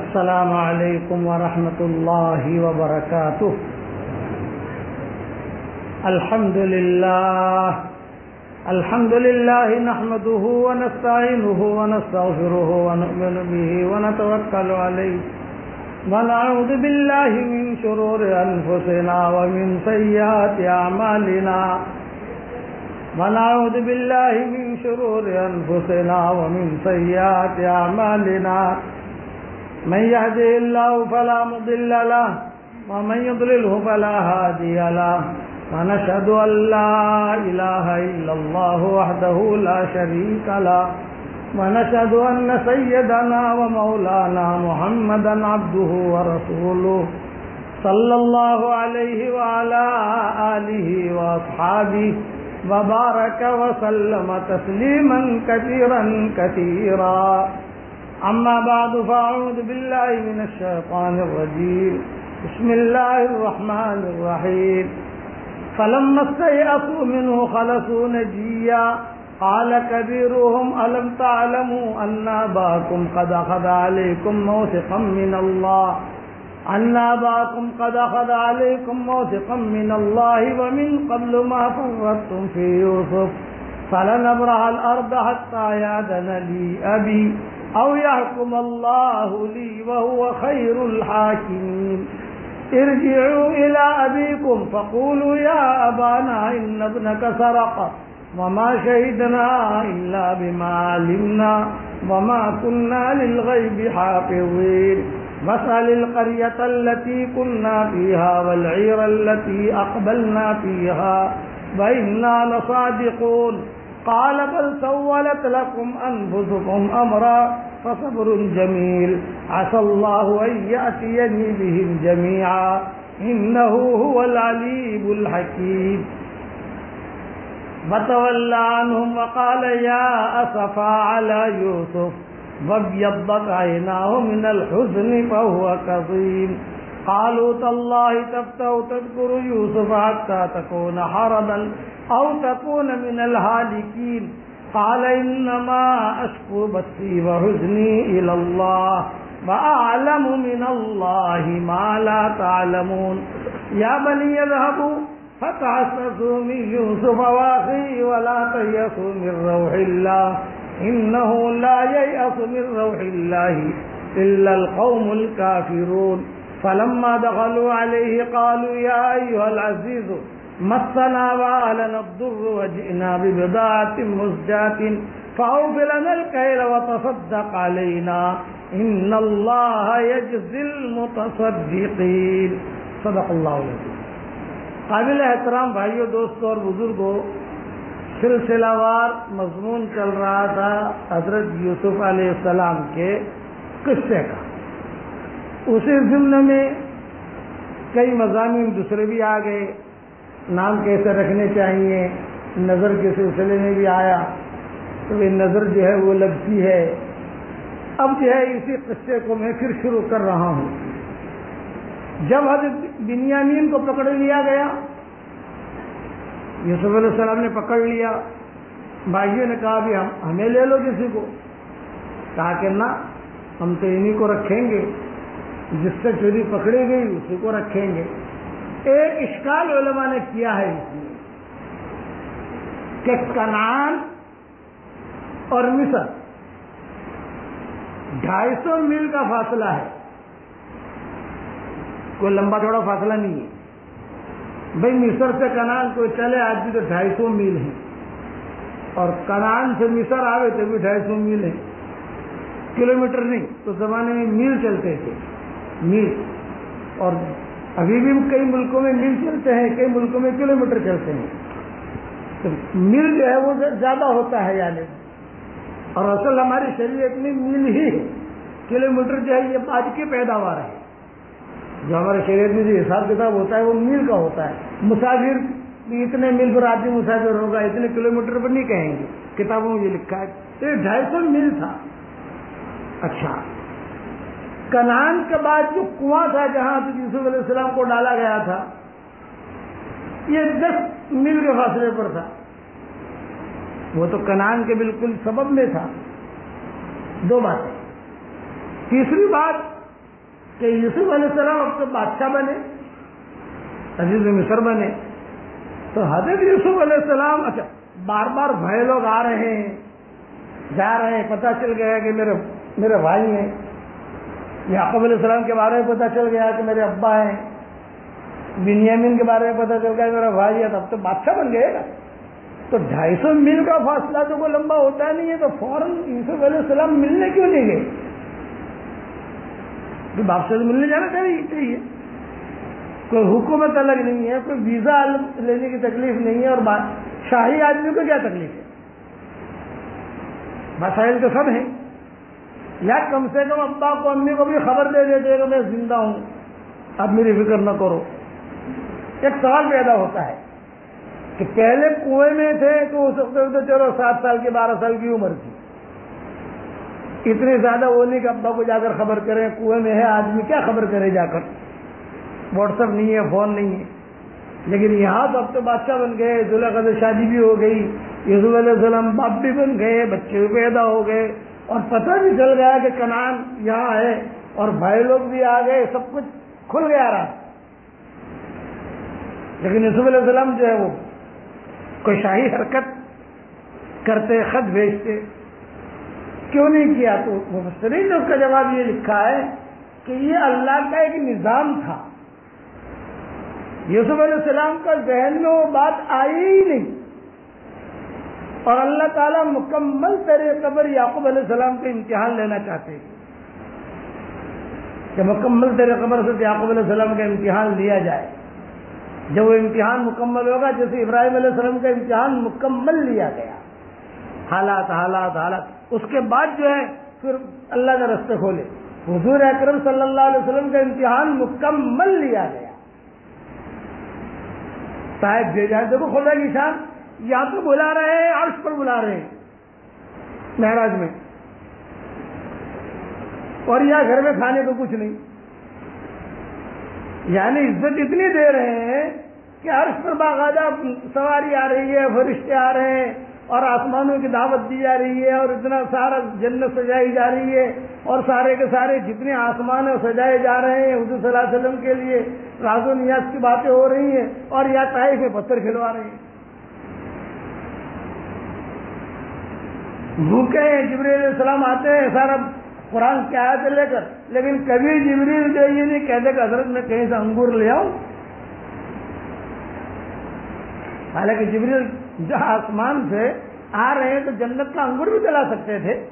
السلام عليكم ورحمة الله وبركاته الحمد لله الحمد لله نحمده ونستعينه ونستغفره ونؤمن به ونتوكل عليه ونعوذ بالله من شرور أنفسنا ومن سيئات أعمالنا ونعوذ بالله من شرور أنفسنا ومن سيئات أعمالنا من يهده الله فلا مضل له، ومن يضلله فلا هادي له. ونشهد أن لا إله إلا الله وحده لا شريك له. ونشهد أن سيدنا ومولانا محمدا عبده ورسوله صلى الله عليه وعلى آله وأصحابه وبارك وسلم تسليما كثيرا كثيرا. أما بعد، فأعوذ بالله من الشيطان الرجيم. بسم الله الرحمن الرحيم. فلما استيأسوا منه خلصوا نجيا. قال كبيرهم، ألم تعلموا أن أباكم قد أخذ عليكم موثقا من الله؟ أن أباكم قد أخذ عليكم موثقا من الله ومن قبل ما فرطتم في يوسف. فلنبرح الأرض حتى يأذن لي أبي. أو يحكم الله لي وهو خير الحاكمين. ارجعوا إلى أبيكم فقولوا يا أبانا إن ابنك سرق وما شهدنا إلا بما علمنا وما كنا للغيب حافظين. واسأل القرية التي كنا فيها والعير التي أقبلنا فيها وإنا لصادقون. قال بل سولت لكم أنفسكم أمرا فصبر جميل. عسى الله أن يأتيني بهم جميعا. إنه هو العليم الحكيم. فتولى عنهم وقال يا أسفا على يوسف وابيضت عيناه من الحزن فهو كظيم. قالوا تالله تفتأ تذكر يوسف حتى تكون حربا. أو تكون من الهالكين. قال إنما أشكو بثي وحزني إلى الله وأعلم من الله ما لا تعلمون. يا بني اذهبوا فتعسسوا من يوسف واخيه ولا تيأسوا من روح الله. إنه لا ييأس من روح الله إلا القوم الكافرون. فلما دخلوا عليه قالوا يا أيها العزيز مسنا وأهلنا الضر وجئنا ببضاعة مزجاة فأوف لنا الكيل وتصدق علينا إن الله يجزي المتصدقين. صدق الله العظيم. قابل احترام بھائیوں دوستوں اور بزرگوں سلسلہ وار مضمون چل رہا تھا حضرت یوسف علیہ السلام کے قصے کا۔ اسی ضمن میں کئی مضامین دوسرے بھی آ گئے۔ نام کیسے رکھنے چاہیے؟ نظر کے سلسلے میں بھی آیا تو یہ نظر جو ہے وہ لگتی ہے۔ اب جو ہے اسی قصے کو میں پھر شروع کر رہا ہوں۔ جب حضرت بنیامین کو پکڑ لیا گیا، یوسف علیہ السلام نے پکڑ لیا۔ بھائیوں نے کہا بھی ہم، ہمیں لے لو کسی کو۔ کہا کہ نہ، ہم تو انہیں کو رکھیں گے۔ جس سے چوری پکڑی گئی، اسی کو رکھیں گے۔ ایک اشکال علماء نے کیا ہے اس میں کہ کنان اور مصر ڈھائی سو میل کا فاصلہ ہے۔ کوئی لمبا تھوڑا فاصلہ نہیں ہے۔ بھائی مصر سے کنان کوئی چلے آج بھی تو ڈھائی سو میل ہے اور کنان سے مصر آئے تو بھی ڈھائی سو میل ہے کلو میٹر نہیں، تو زمانے میں میل چلتے تھے۔ میل۔ اور ابھی بھی کئی ملکوں میں میل چلتے ہیں، کئی ملکوں میں کلو میٹر چلتے ہیں۔ تو میل جو ہے وہ زیادہ ہوتا ہے یعنی۔ اور اصل ہماری شریعت میں میل ہی ہے۔ کلو میٹر جو ہے یہ آج کی پیداوار ہے۔ جو ہمارے شریعت میں جو حساب کتاب ہوتا ہے وہ میل کا ہوتا ہے۔ مسافر اتنے میل پر آدمی مسافر ہوگا، اتنے کلو میٹر پر نہیں کہیں گے۔ کتابوں میں یہ لکھا ہے۔ تو یہ ڈھائی سو میل تھا۔ اچھا۔ کنان کے بعد جو کنواں تھا جہاں یوسف علیہ السلام کو ڈالا گیا تھا، یہ دس میل کے فاصلے پر تھا۔ وہ تو کنان کے بالکل سبب میں تھا۔ دو باتیں۔ تیسری بات کہ یوسف علیہ السلام اب تو بادشاہ بنے، عزیز مصر بنے۔ تو حضرت یوسف علیہ السلام اچھا بار بار بھائی لوگ آ رہے ہیں، جا رہے ہیں، پتہ چل گیا کہ میرے میرے بھائی ہیں۔ یعقوب علیہ السلام کے بارے میں پتہ چل گیا کہ میرے ابا ہیں۔ بنیامین کے بارے میں پتہ چل گیا میرا بھائی ہے۔ تب تو بادشاہ بن گئے گا تو ڈھائی سو میل کا فاصلہ تو کوئی لمبا ہوتا نہیں ہے، تو فوراً یوسف علیہ السلام ملنے کیوں نہیں گئے؟ کہ باپ سے ملنے جانا چاہیے کوئی حکومت الگ نہیں ہے، کوئی ویزا لینے کی تکلیف نہیں ہے اور شاہی آدمی کو کیا تکلیف ہے؟ مسائل تو سب ہیں۔ یا کم سے کم ابا کو امی کو بھی خبر دے دیتے کہ میں زندہ ہوں۔ اب میری فکر نہ کرو۔ ایک سوال پیدا ہوتا ہے کہ پہلے کنویں میں تھے تو اس وقت چلو سات سال کی، بارہ سال کی عمر تھی۔ اتنے زیادہ وہ نہیں کہ ابا کو جا کر خبر کریں کنویں میں ہے، آدمی کیا خبر کرے جا کر؟ واٹس ایپ نہیں ہے، فون نہیں ہے۔ لیکن یہاں تو اب تو بادشاہ بن گئے ذوالح شادی جی بھی ہو گئی یسوف علیہ السلام باپ بھی بن گئے، بچے بھی پیدا ہو گئے۔ اور پتہ بھی چل گیا کہ کنان یہاں ہے اور بھائی لوگ بھی آ گئے، سب کچھ کھل گیا رہا۔ لیکن یسوف علیہ السلام جو ہے وہ کوئی شاہی حرکت کرتے، خط بھیجتے۔ کیوں نہیں کیا؟ تو مفسرین نے اس کا جواب یہ لکھا ہے کہ یہ اللہ کا ایک نظام تھا۔ یوسف علیہ السلام کا ذہن میں وہ بات آئی ہی نہیں۔ اور اللہ تعالیٰ مکمل طریقے پر یعقوب علیہ السلام کے امتحان لینا چاہتے ہیں۔ کہ مکمل طریقے پر سے یعقوب علیہ السلام کا امتحان لیا جائے۔ جب وہ امتحان مکمل ہوگا، جیسے ابراہیم علیہ السلام کا امتحان مکمل لیا گیا۔ حالات حالات حالات۔ اس کے بعد جو ہے، پھر اللہ کا رستے کھولے۔ حضور اکرم صلی اللہ علیہ وسلم کا امتحان مکمل لیا گیا۔ صاحب جائے، دیکھو، خدا کی شان۔ یا تو بلا رہے ہیں، عرش پر بلا رہے ہیں۔ مہاراج میں۔ اور یا گھر میں کھانے کو کچھ نہیں۔ یعنی عزت اتنی دے رہے ہیں کہ عرش پر باقاعدہ سواری آ رہی ہے، فرشتے آ رہے ہیں، اور آسمانوں کی دعوت دی جا رہی ہے، اور اتنا سارا جنت سجائی جا رہی ہے، اور سارے کے سارے جتنے آسمان سجائے جا رہے ہیں حضور صلی اللہ علیہ وسلم کے لیے، راز و نیاز کی باتیں ہو رہی ہیں، اور یا طائف میں پتھر کھلوا رہے ہیں۔ بھوکے ہیں، جبریل علیہ السلام آتے ہیں، سارا قرآن کیا آئے لے کر۔ لیکن کبھی جبریل جو یہ نہیں کہتے کہ حضرت میں کہیں سے انگور لے آؤں۔ حالانکہ جبریل جو آسمان سے آ رہے ہیں تو جنت کا انگور بھی چلا سکتے تھے۔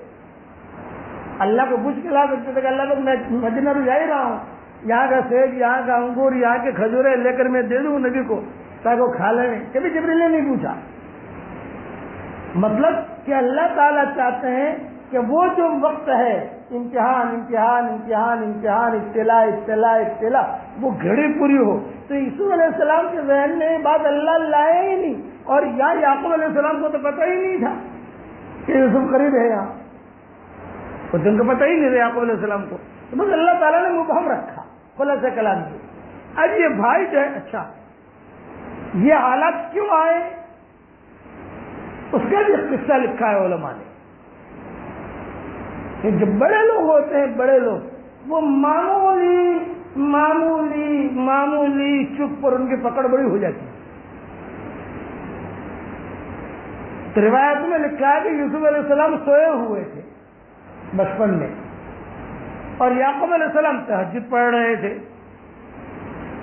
اللہ کو پوچھ کے لا سکتے تھے کہ اللہ کو میں مدینہ تو جا ہی رہا ہوں۔ یہاں کا سیب، یہاں کا انگور، یہاں کے کھجورے لے کر میں دے دوں نبی کو تاکہ وہ کھا لیں کبھی جبریل نے نہیں پوچھا۔ مطلب کہ اللہ تعالیٰ چاہتے ہیں کہ وہ جو وقت ہے، امتحان امتحان امتحان امتحان اطلاع اطلاع اطلاع وہ گھڑی پوری ہو۔ تو یسو علیہ السلام کے ذہن میں بات اللہ لائے ہی نہیں، اور یہاں یعقوب علیہ السلام کو تو پتہ ہی نہیں تھا کہ یوسف قریب ہے یہاں۔ تو جن کو پتہ ہی نہیں تھا یعقوب علیہ السلام کو۔ تو بس اللہ تعالیٰ نے مبہم رکھا کھلا سے کلام کی اب یہ بھائی جو ہے اچھا یہ حالات کیوں آئے؟ اس کا بھی قصہ لکھا ہے علماء نے کہ جو بڑے لوگ ہوتے ہیں، بڑے لوگ، وہ معمولی معمولی معمولی چپ پر ان کی پکڑ بڑی ہو جاتی ہے۔ تو روایت میں لکھا ہے کہ یوسف علیہ السلام سوئے ہوئے تھے بچپن میں اور یعقوب علیہ السلام تحجد پڑھ رہے تھے۔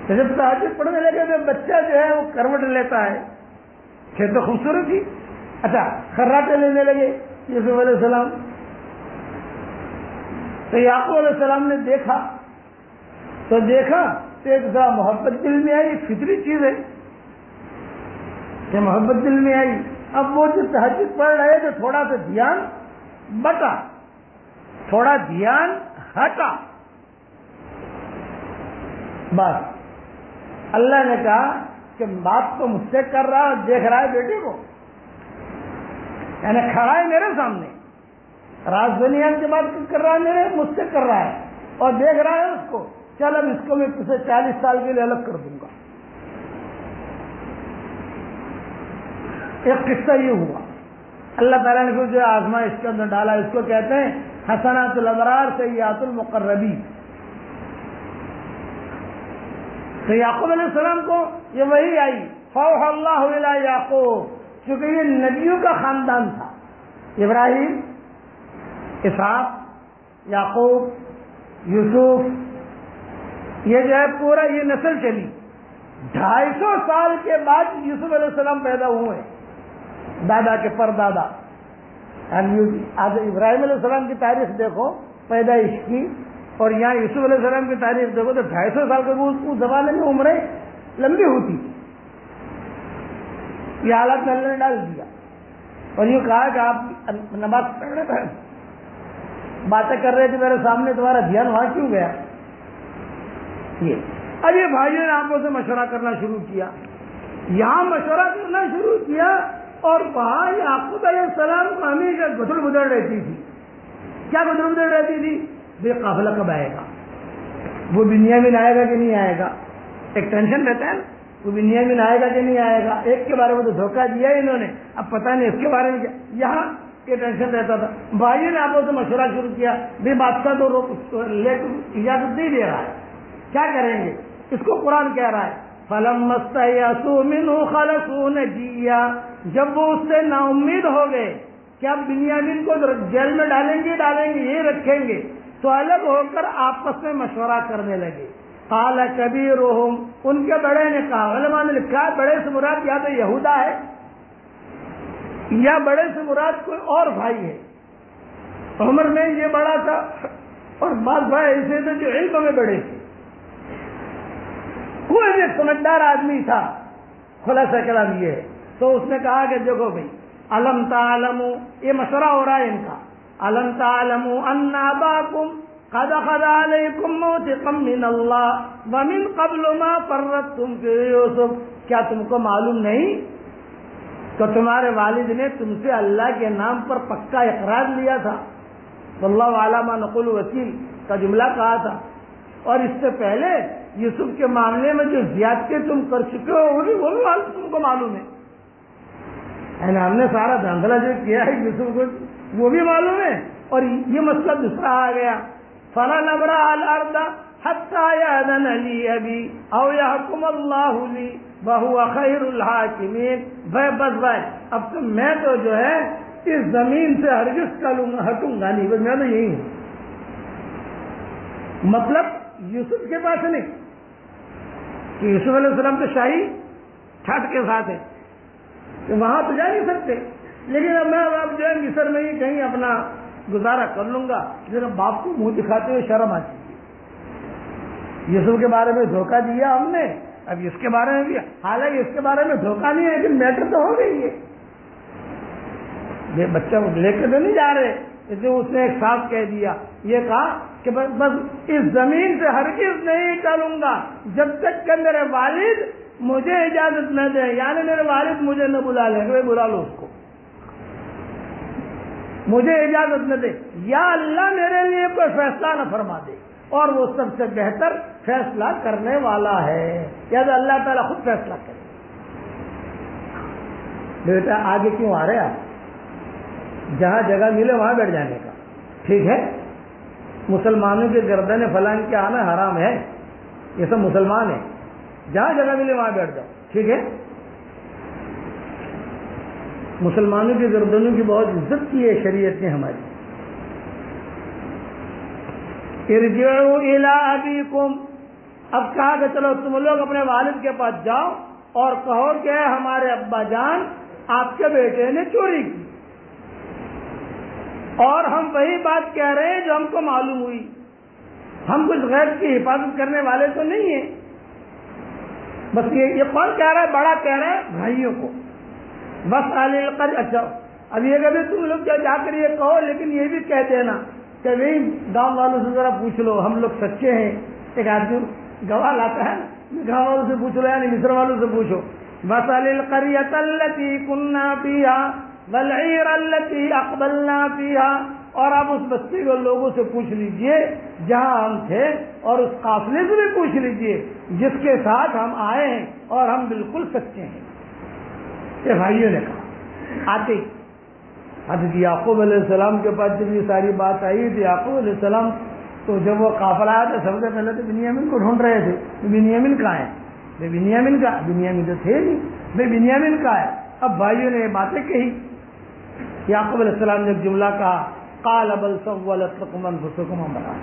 تو جب تحجد پڑھنے لگے تو بچہ جو ہے وہ کروٹ لیتا ہے پھر تو خوبصورت ہی اچھا خراٹے لینے لگے یوسف علیہ السلام۔ تو یعقوب علیہ السلام نے دیکھا۔ تو دیکھا تو ایک ذرا محبت دل میں آئی، فطری چیز ہے کہ محبت دل میں آئی۔ اب وہ جو تحجد پڑھ رہے تھے، تھوڑا سا دھیان بٹا، تھوڑا دھیان ہٹا۔ بس۔ اللہ نے کہا کہ بات تو مجھ سے کر رہا دیکھ رہا ہے بیٹے کو۔ یعنی کھڑا ہے میرے سامنے۔ راج دنیا کی بات کر رہا ہے میرے، مجھ سے کر رہا ہے۔ اور دیکھ رہا ہے اس کو۔ چل اب اس کو میں پچھلے چالیس سال کے لیے الگ کر دوں گا۔ ایک قصہ یہ ہوا۔ اللہ تعالیٰ نے جو آزما اس کے اندر ڈالا، اس کو کہتے ہیں حسنات البرار سیات المقربی تو یعقوب علیہ السلام کو یہ وہی آئی، فوح اللہ یعقوب۔ کیونکہ یہ نبیوں کا خاندان تھا۔ ابراہیم، اسحاق، یعقوب، یوسف، یہ جو ہے پورا یہ نسل چلی۔ ڈھائی سو سال کے بعد یوسف علیہ السلام پیدا ہوئے۔ دادا کے پر دادا آج ابراہیم علیہ السلام کی تاریخ دیکھو، پیدائش کی۔ اور یہاں یوسف علیہ السلام کی تاریخ دیکھو تو ڈھائی سو سال کے اس زمانے میں عمریں لمبی ہوتی۔ تھی یہ حالات میں اللہ نے ڈال دیا۔ اور یہ کہا کہ آپ نماز پڑھ رہے باتیں کر رہے تھے میرے سامنے، تمہارا دھیان وہاں کیوں گیا؟ یہ۔ اب یہ بھائیوں نے آپوں سے مشورہ کرنا شروع کیا۔ یہاں مشورہ کرنا شروع کیا اور وہاں یعقوب علیہ السلام کو ہمیشہ گدڑ گدڑ رہتی تھی۔ کیا گدڑ گدڑ رہتی تھی؟ بے قافلہ کب آئے گا؟ وہ دنیا میں آئے گا کہ نہیں آئے گا؟ ایک ٹینشن رہتا ہے نا۔ وہ دنیا میں آئے گا کہ نہیں آئے گا؟ ایک کے بارے میں تو دھوکہ دیا ہے انہوں نے۔ اب پتہ نہیں اس کے بارے میں کیا۔ یہاں یہ ٹینشن رہتا تھا۔ بھائی نے آپ سے مشورہ شروع کیا، بھی بادشاہ تو اجازت نہیں دے رہا ہے۔ کیا کریں گے؟ اس کو قرآن کہہ رہا ہے۔ فلم مست خلصون جیا جب وہ اس سے نا امید ہو گئے کہ اب بنیادین کو جیل میں ڈالیں گے ڈالیں گے یہ رکھیں گے، تو الگ ہو کر آپس میں مشورہ کرنے لگے۔ کالا کبیر ان کے بڑے نے کہا، علماء نے لکھا، بڑے سے مراد یا تو یہودا ہے، یا بڑے سے مراد کوئی اور بھائی ہے۔ عمر میں یہ بڑا تھا، اور بعض بھائی ایسے تھے جو علم میں بڑے تھے۔ کوئی بھی سمجھدار آدمی تھا، خلاصہ کلام یہ ہے۔ تو اس نے کہا کہ دیکھو بھائی، علم تعلم یہ مشورہ ہو رہا ہے ان کا۔ علم تعلم ان اباکم قد خد علیکم موثقا من اللہ ومن قبل ما فرطتم فی یوسف کیا تم کو معلوم نہیں؟ تو تمہارے والد نے تم سے اللہ کے نام پر پکا اقرار لیا تھا. اللہ علامہ نقل وکیل کا جملہ کہا تھا. اور اس سے پہلے یوسف کے معاملے میں جو زیادتی تم کر چکے ہو، وہ بھی وہ تم کو معلوم ہے. یعنی ہم نے سارا دھندلا جو کیا ہے یوسف کو، وہ بھی معلوم ہے. اور یہ مسئلہ دوسرا آ گیا. فلا نبرا الارض حتى يأذن لي أبي أو يحكم الله لي وهو خير الحاكمين. بھائی، بس بھائی، اب تو میں تو جو ہے اس زمین سے ہرگز کروں گا ہٹوں گا نہیں، بس میں تو یہی ہوں۔ مطلب یوسف کے پاس نہیں، کہ یوسف علیہ السلام تو شاہی ٹھٹ کے ساتھ ہے کہ وہاں تو جا نہیں سکتے۔ لیکن اب میں اب جو ہے مصر میں ہی کہیں اپنا گزارا کر لوں گا، لیکن باپ کو منہ دکھاتے ہوئے شرم آتی یوسف کے بارے میں دھوکہ دیا ہم نے، اب اس کے بارے میں بھی، حالانکہ اس کے بارے میں دھوکہ نہیں ہے، لیکن میٹر تو ہو گئی ہے۔ یہ بچہ لے کے تو نہیں جا رہے، اس لیے اس نے ایک صاف کہہ دیا۔ یہ کہا کہ بس اس زمین سے ہرگز نہیں چلوں گا۔ جب تک کہ میرے والد مجھے اجازت نہ دے یعنی میرے والد مجھے نہ بلا لے بلا لو اس کو۔ مجھے اجازت نہ دے۔ یا اللہ میرے لیے کوئی فیصلہ نہ فرما دے۔ اور وہ سب سے بہتر فیصلہ کرنے والا ہے۔ یا تو اللہ تعالیٰ خود فیصلہ کرے۔ بیٹا، آگے کیوں آ رہے آپ؟ جہاں جگہ ملے وہاں بیٹھ جانے کا۔ ٹھیک ہے؟ مسلمانوں کے گردن فلان کے آنا حرام ہے۔ یہ سب مسلمان ہیں۔ جہاں جگہ ملے وہاں بیٹھ جاؤ۔ ٹھیک ہے؟ مسلمانوں کی گردنوں کی بہت عزت کی ہے شریعت نے ہماری۔ ارجعوا الى ابيكم اب کہا کہ چلو تم لوگ اپنے والد کے پاس جاؤ اور کہو کہ ہمارے ابا جان، آپ کے بیٹے نے چوری کی۔ اور ہم وہی بات کہہ رہے ہیں جو ہم کو معلوم ہوئی۔ ہم کچھ غیر کی حفاظت کرنے والے تو نہیں ہیں۔ بس یہ کون کہہ رہا ہے؟ بڑا کہہ رہا ہے بھائیوں کو۔ بس علی اچھا۔ اب یہ کبھی تم لوگ جا کر یہ کہو، لیکن یہ بھی کہہ دینا کہ بھائی گاؤں والوں سے ذرا پوچھ لو، ہم لوگ سچے ہیں۔ ایک آدمی گواہ لاتا ہے، گاؤں والوں سے پوچھ لو یعنی مصر والوں سے پوچھو۔ بس علی کنہ پیا بلعیر التی اقبلنا پیا اور آپ اس بستی کو لوگوں سے پوچھ لیجیے، جہاں ہم تھے، اور اس قافلے سے بھی پوچھ لیجیے، جس کے ساتھ ہم آئے ہیں اور ہم بالکل سچے ہیں۔ یہ بھائیوں نے کہا، آتے حضرت یعقوب علیہ السلام کے پاس جب یہ ساری بات آئی تو یعقوب علیہ السلام تو جب وہ قافلہ آیا تو سب سے پہلے تو بنیامین کو ڈھونڈ رہے تھے۔ بنیامین کہاں ہے؟ بھائی بنیامین کا، بنیامین تو تھے نہیں۔ بھائی بنیامین کا ہے؟ اب بھائیوں نے یہ باتیں کہی۔ یعقوب علیہ السلام نے ایک جملہ کہا کال ابل سبن حسکم بنا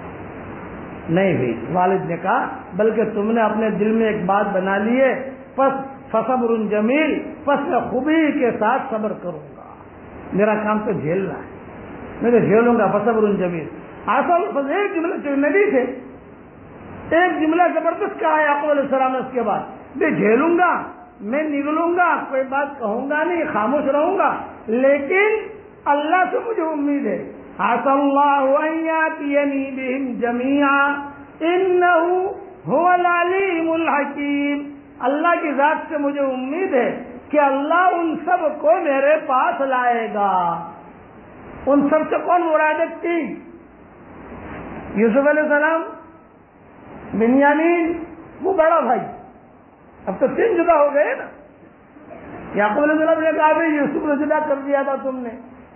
نہیں بھائی، والد نے کہا، بلکہ تم نے اپنے دل میں ایک بات بنا لی ہے، پس فصبر جمیل، پس میں خوبی کے ساتھ صبر کروں گا۔ میرا کام تو جھیلنا ہے۔ میں تو جھیلوں گا، فصبر جمیل۔ آسل بس ایک جملہ نبی تھے۔ ایک جملہ زبردست کہا ہے علیہ السلام نے اس کے بعد۔ میں جھیلوں گا، میں نکلوں گا، کوئی بات کہوں گا نہیں، خاموش رہوں گا۔ لیکن اللہ سے مجھے امید ہے۔ آس اللہ جمیا الحکیم اللہ کی ذات سے مجھے امید ہے کہ اللہ ان سب کو میرے پاس لائے گا۔ ان سب سے کون مرادت تھی یوسف علیہ السلام، بنیامین، وہ بڑا بھائی۔ اب تو تین جدا ہو گئے نا۔ یعقوب علیہ السلام نے کہا بھائی یوسف نے جدا کر دیا تھا تم نے۔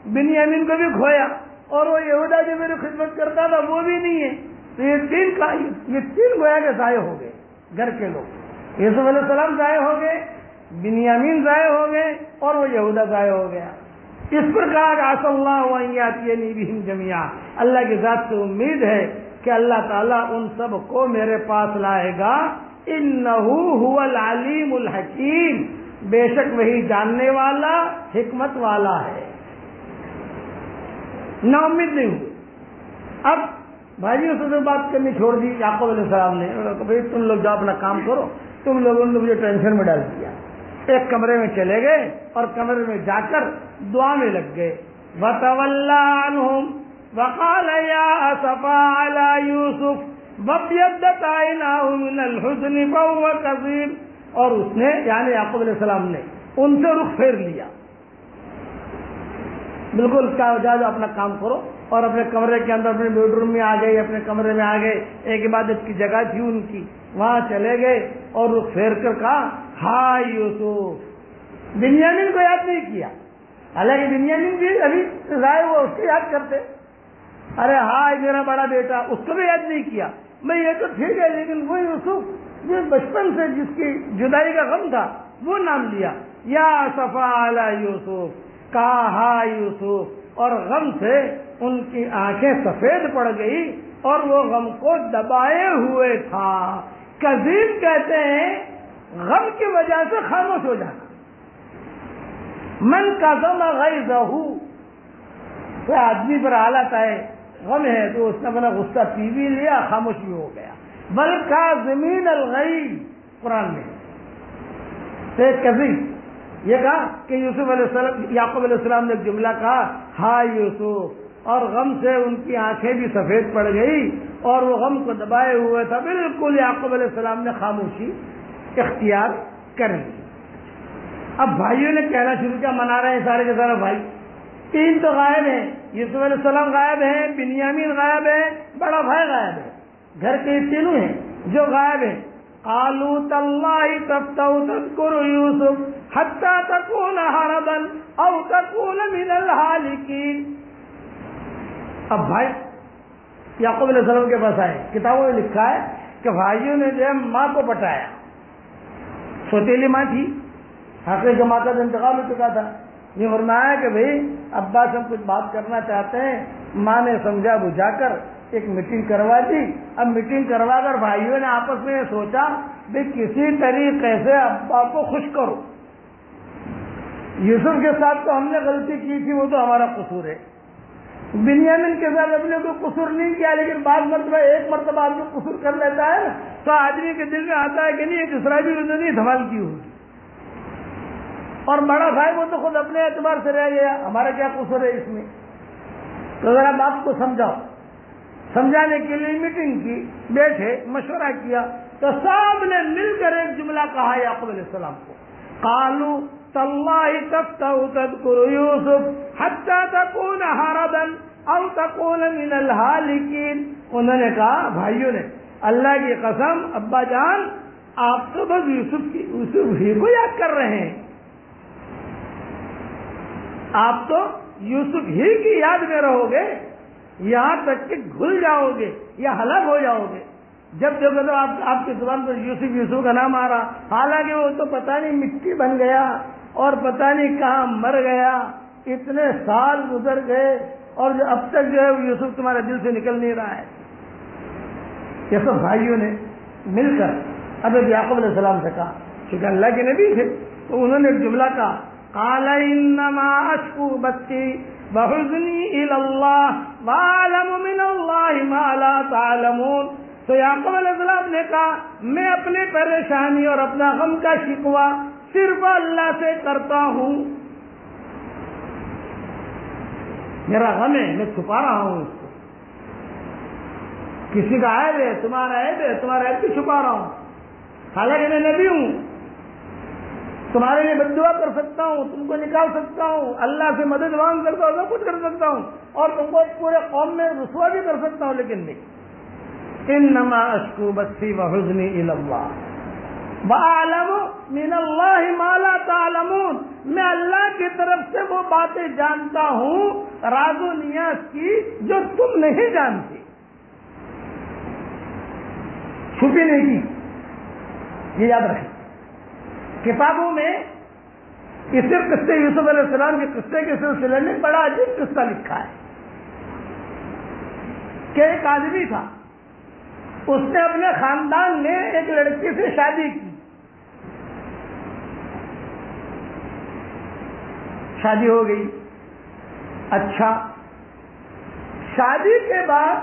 بنیامین کو بھی کھویا اور وہ یہودا جو میری خدمت کرتا تھا، وہ بھی نہیں ہے۔ تو یہ تین کا یہ تین گویا کے ضائع ہو گئے، گھر کے لوگ۔ یوسف علیہ السلام ضائع ہو گئے، بنیامین ضائع ہو گئے اور وہ یہودا ضائع ہو گیا۔ اس پرکار آس اللہ جمیا اللہ کی ذات سے امید ہے کہ اللہ تعالیٰ ان سب کو میرے پاس لائے گا۔ ان العلیم الحکیم۔ بے شک وہی جاننے والا، حکمت والا ہے۔ نا امید نہیں ہوئی۔ اب بھائی جی، سے بات کرنی چھوڑ دی، یعقوب علیہ السلام نے۔ بھائی جی، تم لوگ جاؤ اپنا کام کرو۔ تم لوگوں نے مجھے ٹینشن میں ڈال دیا۔ ایک کمرے میں چلے گئے اور کمرے میں جا کر دعا میں لگ گئے۔ وقال يا أسفا على يوسف وبيضت عيناه من الحزن فهو كظيم۔ اور اس نے یعنی یعقوب علیہ السلام نے ان سے رخ پھیر لیا۔ بالکل اس کا جا اپنا کام کرو۔ اور اپنے کمرے کے اندر اپنے بیڈ روم میں آ گئے، اپنے کمرے میں آ گئے۔ ایک عبادت کی جگہ تھی ان کی، وہاں چلے گئے اور رخ پھیر کر کہا ہائی یوسف، بنیامین کو یاد نہیں کیا۔ حالانکہ بنیامین بھی ابھی ظاہر وہ اس کو یاد کرتے۔ ارے ہاں میرا بڑا بیٹا، اس کو بھی یاد نہیں کیا۔ میں یہ تو ٹھیک ہے، لیکن وہ یوسف جو بچپن سے جس کی جدائی کا غم تھا، وہ نام لیا۔ یا صفا یوسف، کہا ہا یوسف اور غم سے ان کی آنکھیں سفید پڑ گئی اور وہ غم کو دبائے ہوئے تھا۔ کزیم کہتے ہیں، غم کی وجہ سے خاموش ہو جانا۔ من کا غم آدمی پر حالت آئے غم ہے تو اس نے اپنا غصہ پی بھی لیا خاموش بھی ہو گیا۔ بلکہ زمین الغی قرآن میں۔ کبھی یہ کہا کہ یوسف علیہ السلام یعقوب علیہ السلام نے جملہ کہا، ہائے یوسف، اور غم سے ان کی آنکھیں بھی سفید پڑ گئی اور وہ غم کو دبائے ہوئے تھا۔ بالکل یعقوب علیہ السلام نے خاموشی اختیار کر لی۔ اب بھائیوں نے کہنا شروع کیا، منا رہے ہیں سارے کے سارے بھائی۔ تین تو غائب ہیں، یوسف علیہ السلام غائب ہیں، بنیامین غائب ہے بڑا بھائی غائب ہے۔ گھر کے تینوں ہیں جو غائب ہیں۔ آلو تذكر یوسف حتى تكون حربا او تكون من الحالكين اب بھائی، یعقوب علیہ السلام کے پاس آئے، کتابوں میں لکھا ہے کہ بھائیوں نے جو ہے ماں کو پٹایا۔ سوتیلی ماں تھی حقیقت ماں کا انتقال ہو چکا تھا۔ یہ فرمایا کہ بھائی، ابا سے ہم کچھ بات کرنا چاہتے ہیں، ماں نے سمجھا بجھا کر ایک میٹنگ کروا دی اب میٹنگ کروا کر بھائیوں نے آپس میں سوچا بھائی کسی طریقے سے ابا کو خوش کرو۔ یوسف کے ساتھ تو ہم نے غلطی کی تھی، وہ تو ہمارا قصور ہے۔ بنیامین کے ساتھ اپنے کو قصور نہیں کیا، لیکن بعض مرتبہ ایک مرتبہ آدمی قصور کر لیتا ہے، تو آدمی کے دل میں آتا ہے کہ نہیں، ایک اسرائیلی نہیں دھمال کی ہوگی۔ اور بڑا بھائی وہ تو خود اپنے اعتبار سے رہ گیا، ہمارا کیا قصور ہے اس میں؟ تو ذرا باپ کو سمجھاؤ۔ سمجھانے کے لیے میٹنگ کی، بیٹھے، مشورہ کیا، تو سب نے مل کر ایک جملہ کہا یعقوب علیہ السلام کو۔ کالو تذكر يوسف حتى تكون حربا او تكون من الهالكين انہوں نے کہا، بھائیوں نے، اللہ کی قسم، ابا جان، آپ تو بس یوسف کی، یوسف ہی کو یاد کر رہے ہیں۔ آپ تو یوسف ہی کی یاد میں رہو گے۔ یہاں تک کہ گھل جاؤ گے یا ہلاک ہو جاؤ گے۔ جب دیکھو تو آپ آپ کی زبان پر یوسف یوسف کا نام آ رہا۔ حالانکہ وہ تو پتہ نہیں مٹی بن گیا اور پتہ نہیں کہاں مر گیا۔ اتنے سال گزر گئے اور جو اب تک جو ہے وہ یوسف تمہارے دل سے نکل نہیں رہا ہے۔ یہ سب بھائیوں نے مل کر اب یعقوب علیہ السلام سے کہا کیونکہ اللہ کے نبی تھے، تو انہوں نے ایک جملہ کہا کالا انما اشکو بتی بحزنی اللہ وعلم من اللہ ما لا تعلمون. تو یعقوب علیہ السلام نے کہا، میں اپنی پریشانی اور اپنا غم کا شکوا صرف اللہ سے کرتا ہوں. میرا غم ہے، میں چھپا رہا ہوں اس کو. کسی کا عیب ہے، تمہارا عیب ہے، تمہارا عیب بھی چھپا رہا ہوں. حالانکہ میں نبی ہوں تمہارے لیے بدعا کر سکتا ہوں، تم کو نکال سکتا ہوں، اللہ سے مدد مانگ سکتا ہوں سب کچھ کر سکتا ہوں اور تم کو پورے قوم میں رسوا بھی کر سکتا ہوں، لیکن نہیں۔ ان نما اشکو بسی و حسنی بعالم من اللہ مالا تعلمون۔ میں اللہ کی طرف سے وہ باتیں جانتا ہوں، راز و نیاز کی جو تم نہیں جانتی چھپی نہیں کی۔ یہ یاد رکھیں۔ کتابوں میں اس قصے یوسف علیہ السلام کے قصے کے سلسلے میں بڑا عجیب قصہ لکھا ہے کہ ایک آدمی تھا، اس نے اپنے خاندان میں ایک لڑکی سے شادی کی۔ شادی ہو گئی۔ اچھا۔ شادی کے بعد،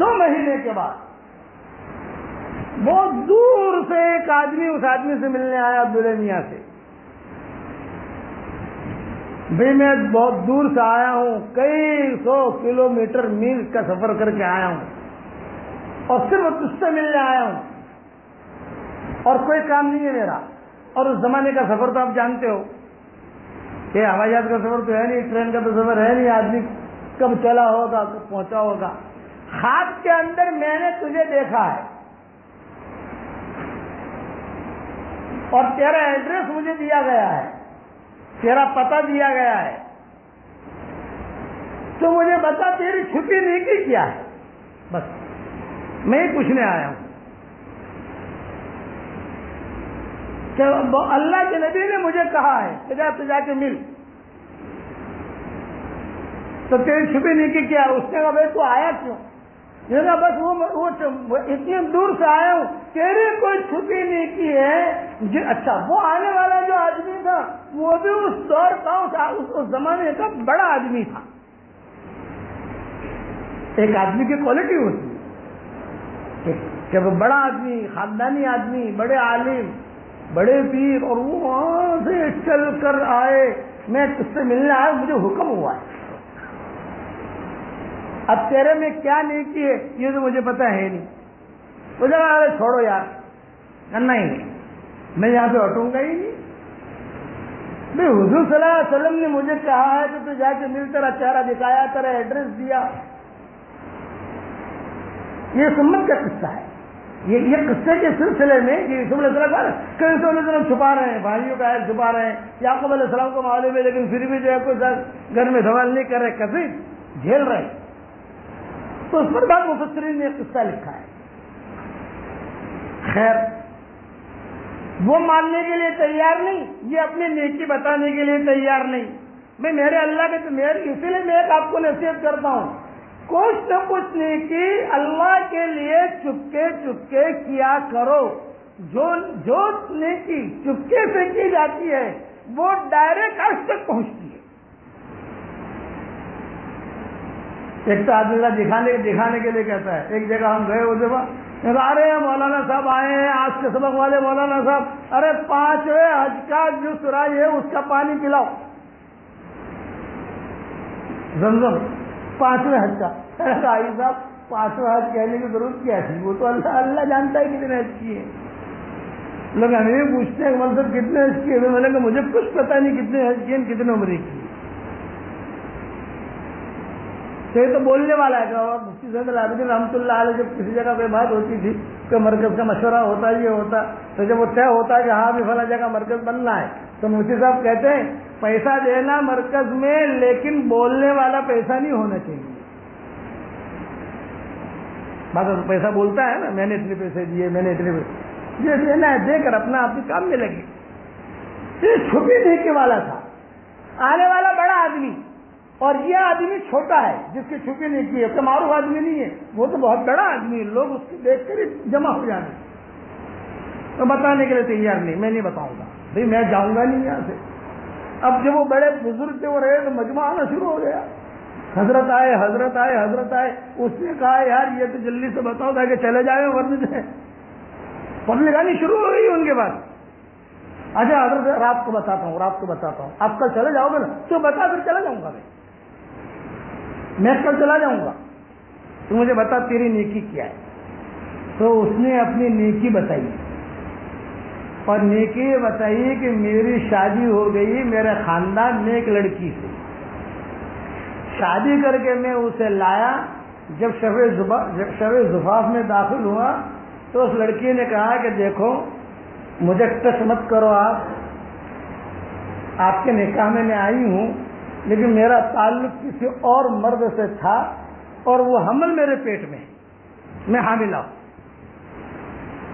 دو مہینے کے بعد بہت دور سے ایک آدمی اس آدمی سے ملنے آیا عبداللہ میاں سے۔ بھائی میں بہت دور سے آیا ہوں، کئی سو کلو میٹر میل کا سفر کر کے آیا ہوں۔ اور صرف اس سے ملنے آیا ہوں۔ اور کوئی کام نہیں ہے میرا۔ اور اس زمانے کا سفر تو آپ جانتے ہو۔ کہ ہوائی جہاز کا سفر تو ہے نہیں، ٹرین کا تو سفر ہے نہیں۔ آدمی کب چلا ہوگا، کب پہنچا ہوگا۔ ہاتھ کے اندر میں نے تجھے دیکھا ہے۔ اور تیرا ایڈریس مجھے دیا گیا ہے۔ تیرا پتہ دیا گیا ہے۔ تو مجھے بتا تیری چھٹی نہیں کی کیا ہے؟ بس، میں ہی پوچھنے آیا ہوں۔ کہ اللہ کے نبی نے مجھے کہا ہے کہ جا، تو جا کے مل۔ تو تیری چھپی نہیں کی کیا؟ اس نے کہا، بھائی، تو آیا کیوں؟ بس وہ اتنی دور سے آیا ہوں تیری کوئی چھٹی نہیں کی ہے؟ جی اچھا وہ آنے والا جو آدمی تھا، وہ بھی اس دور کا اس زمانے کا بڑا آدمی تھا۔ ایک آدمی کی کوالٹی ہوتی۔ کہ وہ بڑا آدمی، خاندانی آدمی، بڑے عالم، بڑے پیر، اور وہاں سے چل کر آئے، میں اس سے ملنے آیا، مجھے حکم ہوا ہے۔ اب تیرے میں کیا نہیں ہے؟ یہ تو مجھے پتا ہے نہیں۔ مجھے ارے چھوڑو یار۔ کرنا ہی نہیں۔ میں یہاں سے ہٹوں گا ہی نہیں۔ بھائی حضور صلی اللہ علیہ وسلم نے مجھے کہا ہے کہ تو جا کے مل تیرا چہرہ دکھایا، تیرا ایڈریس دیا۔ یہ سمت کا قصہ ہے۔ یہ یہ قصے کے سلسلے میں یہ علیہ السلام کئی سو علیہ السلام چھپا رہے ہیں، بھائیوں کا ہے چھپا رہے ہیں۔ یعقوب علیہ السلام کو معلوم ہے، لیکن پھر بھی جو ہے کوئی گھر میں سوال نہیں کر رہے، کبھی جھیل رہے۔ ہیں تو اس پر بعد مفسرین نے قصہ لکھا ہے۔ خیر، وہ ماننے کے لیے تیار نہیں، یہ اپنی نیکی بتانے کے لیے تیار نہیں۔ میں میرے اللہ کے میرے، اسی لیے میں آپ کو نصیحت کرتا ہوں۔ کچھ نہ کچھ نیکی اللہ کے لیے چپکے چپکے کیا کرو۔ جو جو نیکی چپکے سے کی جاتی ہے، وہ ڈائریکٹ آج تک پہنچتی ہے۔ ایک تو آدمی دکھانے دکھانے کے لیے کہتا ہے، ایک جگہ ہم گئے اس جگہ ارے مولانا صاحب آئے ہیں، آج کے سبق والے مولانا صاحب۔ ارے پانچویں حج کا جو سرائی ہے، اس کا پانی پلاؤ۔ زمزم، پانچویں حج کا۔ آئی صاحب، پانچویں حج کہنے کی ضرورت کیا تھی؟ وہ تو اللہ اللہ جانتا ہے کتنے حج کی ہے لوگ ہمیں پوچھتے ہیں مطلب کتنے حج کی ہے میں نے کہا، مجھے کچھ پتا نہیں کتنے حج کی کتنے عمرے کی تو یہ تو بولنے والا ہے مفتی سید العابدین رحمۃ اللہ علیہ جب کسی جگہ پہ بات ہوتی تھی کہ مرکز کا مشورہ ہوتا یہ ہوتا، تو جب وہ طے ہوتا ہے کہ ہاں بھی فلاں جگہ مرکز بننا ہے، تو مفتی صاحب کہتے ہیں، پیسہ دینا مرکز میں، لیکن بولنے والا پیسہ نہیں ہونا چاہیے۔ بات پیسہ بولتا ہے نا، میں نے اتنے پیسے دیے، میں نے اتنے پیسے۔ یہ دینا ہے، دے کر اپنا اپنے کام میں لگے۔ یہ چھپی دیکھنے والا تھا۔ آنے والا بڑا آدمی۔ اور یہ آدمی چھوٹا ہے، جس کی چھپی نہیں کی ہے تو معروف آدمی نہیں ہے۔ وہ تو بہت بڑا آدمی ہے۔ لوگ اس کو دیکھ کر ہی جمع ہو جانے تو بتانے کے لیے تیار نہیں، میں نہیں بتاؤں گا۔ بھائی میں جاؤں گا نہیں یہاں سے۔ اب جب وہ بڑے بزرگ تھے، وہ رہے تو مجمع آنا شروع ہو گیا۔ حضرت آئے حضرت آئے حضرت آئے۔ اس نے کہا، یار، یہ تو جلدی سے بتاؤ تھا کہ چلے جائے ورنہ جائے پڑھنے گانی شروع ہو گئی ان کے بعد۔ اچھا حضرت، رات کو بتاتا ہوں، رات کو بتاتا ہوں۔ آپ کل چلے جاؤ گے نا؟ تو بتا کر چلا جاؤں گا میں۔ میں کل چلا جاؤں گا۔ تو مجھے بتا تیری نیکی کیا ہے؟ تو اس نے اپنی نیکی بتائی۔ اور نیکی بتائی کہ میری شادی ہو گئی میرے خاندان میں ایک لڑکی سے۔ شادی کر کے میں اسے لایا۔ جب شب شب زفاف میں داخل ہوا تو اس لڑکی نے کہا کہ دیکھو، مجھے ٹچ مت کرو آپ۔ آپ کے نکاح میں میں آئی ہوں۔ لیکن میرا تعلق کسی اور مرد سے تھا اور وہ حمل میرے پیٹ میں میں حاملہ ہوں۔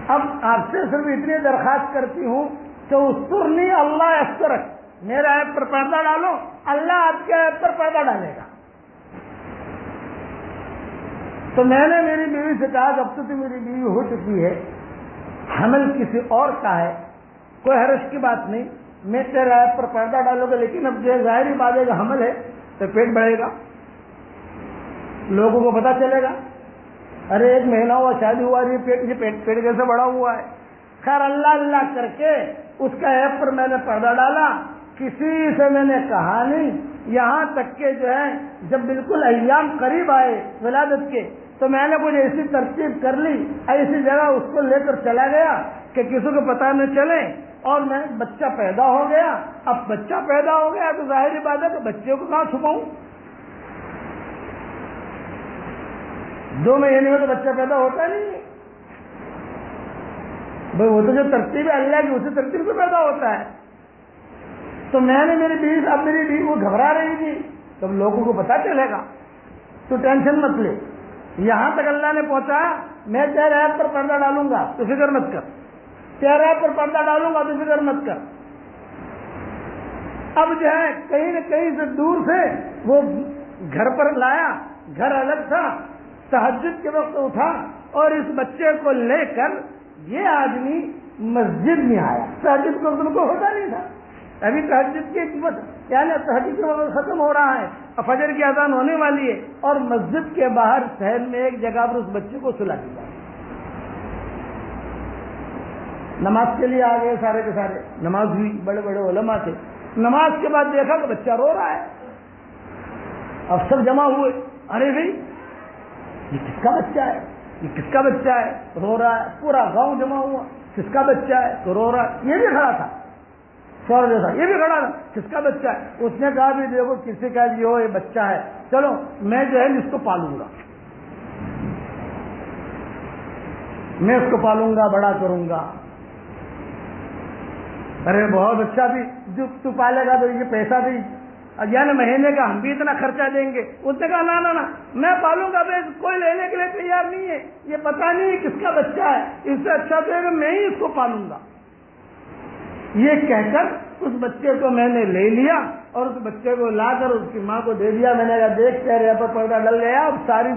اب آپ سے صرف اتنی درخواست کرتی ہوں کہ استرنی اللہ استرک میرے ایپ پر پردہ ڈالو، اللہ آپ کے ایپ پر پردہ ڈالے گا۔ تو میں نے میری بیوی سے کہا کہ اب تو میری بیوی ہو چکی ہے، حمل کسی اور کا ہے، کوئی حرش کی بات نہیں۔ میں تیرے ایپ پر پردہ ڈالوں گا لیکن اب جو ظاہری بات ہے کہ حمل ہے، تو پیٹ بڑھے گا۔ لوگوں کو پتا چلے گا۔ ارے، ایک مہینہ ہوا، شادی ہوا یہ پیٹ یہ پیٹ پیٹ کیسے بڑا ہوا ہے؟ خیر، اللہ اللہ کر کے اس کا ایپ پر میں نے پردہ ڈالا۔ کسی سے میں نے کہا نہیں، یہاں تک کہ جو ہے، جب بالکل ایام قریب آئے ولادت کے، تو میں نے کچھ ایسی ترتیب کر لی، ایسی جگہ اس کو لے کر چلا گیا۔ کہ کسی کو پتا نہ چلے اور میں بچہ پیدا ہو گیا، اب بچہ پیدا ہو گیا تو ظاہری بات ہے کہ بچے کو کہاں چھپاؤں؟ دو مہینے میں تو بچہ پیدا ہوتا نہیں بھائی وہ تو جو ترتیب ہے، اللہ کی اسی ترتیب سے پیدا ہوتا ہے۔ تو میں نے میری بیوی اب میری بیوی وہ گھبرا رہی تھی۔ تب لوگوں کو پتا چلے گا۔ تو ٹینشن مت لے۔ یہاں تک اللہ نے پہنچا میں تیرے ایپ پر پردہ ڈالوں گا، تو فکر مت کر۔ تیرے ایپ پر پردہ ڈالوں گا تو فکر مت کر۔ اب جو ہے کہیں نہ کہیں سے دور سے وہ گھر پر لایا، گھر الگ تھا تحجد کے وقت اٹھا اور اس بچے کو لے کر یہ آدمی مسجد میں آیا۔ تحجد کو تم کو ہوتا نہیں تھا۔ ابھی تحجد کی حکمت یعنی تحجد کا وقت ختم ہو رہا ہے فجر کی اذان ہونے والی ہے اور مسجد کے باہر شہر میں ایک جگہ پر اس بچے کو سلا دیا نماز کے لیے آ گئے سارے کے سارے۔ نماز ہوئی، بڑے بڑے علماء تھے۔ نماز کے بعد دیکھا کہ بچہ رو رہا ہے۔ اب سب جمع ہوئے۔ ارے بھائی، یہ کس کا بچہ ہے؟ یہ کس کا بچہ ہے؟ رو رہا ہے۔ پورا گاؤں جمع ہوا۔ کس کا بچہ ہے؟ تو رو رہا ہے۔ یہ بھی کھڑا تھا۔ سور جیسا یہ بھی کھڑا تھا۔ کس کا بچہ ہے؟ اس نے کہا بھی دیکھو، کسی کا بھی ہو، یہ بچہ ہے۔ چلو، میں جو ہے اس کو پالوں گا۔ میں اس کو پالوں گا، بڑا کروں گا۔ ارے بہت اچھا بھی، جو تو پالے گا تو یہ پیسہ بھی۔ یعنی مہینے کا ہم بھی اتنا خرچہ دیں گے۔ اس نے کہا نا نا میں پالوں گا میں کوئی لینے کے لیے تیار نہیں ہے۔ یہ پتا نہیں کس کا بچہ ہے۔ اس سے اچھا تو ہے کہ میں ہی اس کو پالوں گا۔ یہ کہہ کر اس بچے کو میں نے لے لیا اور اس بچے کو لا کر اس کی ماں کو دے دیا۔ میں نے کہا، دیکھ کے رہے پر پردہ ڈل گیا۔ اب ساری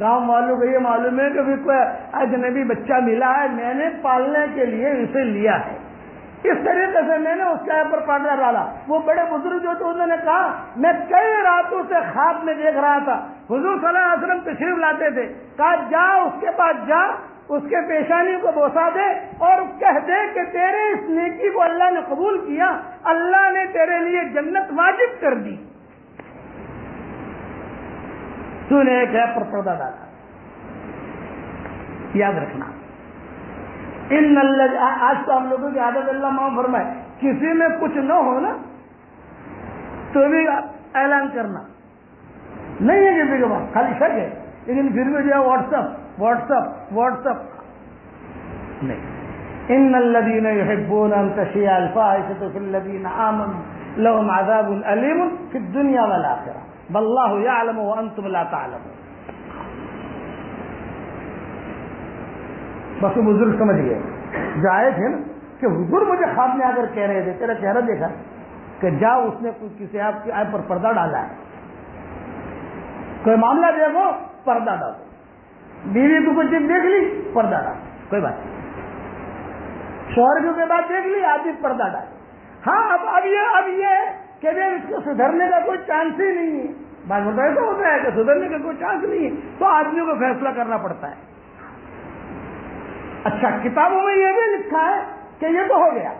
گاؤں والوں کو یہ معلوم ہے کہ کوئی اجنبی بچہ ملا ہے۔ میں نے پالنے کے لیے اسے لیا ہے۔ اس طریقے سے میں نے اس کے پر پردہ ڈالا؟ وہ بڑے بزرگ جو تھے، انہوں نے کہا، میں کئی راتوں سے خواب میں دیکھ رہا تھا۔ حضور صلی اللہ علیہ وسلم تشریف لاتے تھے۔ کہا، جا، اس کے پاس جا، اس کے پیشانی کو بوسا دے اور کہہ دے کہ تیرے اس نیکی کو اللہ نے قبول کیا، اللہ نے تیرے لیے جنت واجب کر دی۔ تو نے ایک پر پردہ ڈالا۔ یاد رکھنا۔ ان آج تو ہم لوگوں کی عادت اللہ ماں فرمائے۔ کسی میں کچھ نہ ہو نا، تو بھی اعلان کرنا۔ نہیں ہے کسی کے پاس، خالی شک ہے۔ لیکن پھر بھی جو ہے WhatsApp WhatsApp WhatsApp نہیں۔ ان الذين يحبون ان تشيع الفاحشه في الذين امنوا لهم عذاب علیم في الدنيا والآخرة والله يعلم وأنتم لا تعلمون۔ بس وہ بزرگ سمجھ گئے۔ جو آئے تھے نا کہ حضور مجھے خواب میں آ کر کہہ رہے تھے، تیرا چہرہ دیکھا کہ جا اس نے کسی آپ کی آئے پر پردہ ڈالا ہے۔ کوئی معاملہ دیکھو، پردہ ڈالو۔ بیوی کو کچھ دیکھ لی، پردہ ڈالو۔ کوئی بات نہیں۔ شوہر کی کوئی بات دیکھ لی آدمی پردہ ڈال ہاں اب اب یہ اب یہ کہ اس کو سدھرنے کا کوئی چانس ہی نہیں ہے۔ بات بتا ایسا ہوتا ہے کہ سدھرنے کا کوئی چانس نہیں ہے۔ تو آدمیوں کو فیصلہ کرنا پڑتا ہے۔ اچھا کتابوں میں یہ بھی لکھا ہے کہ یہ تو ہو گیا۔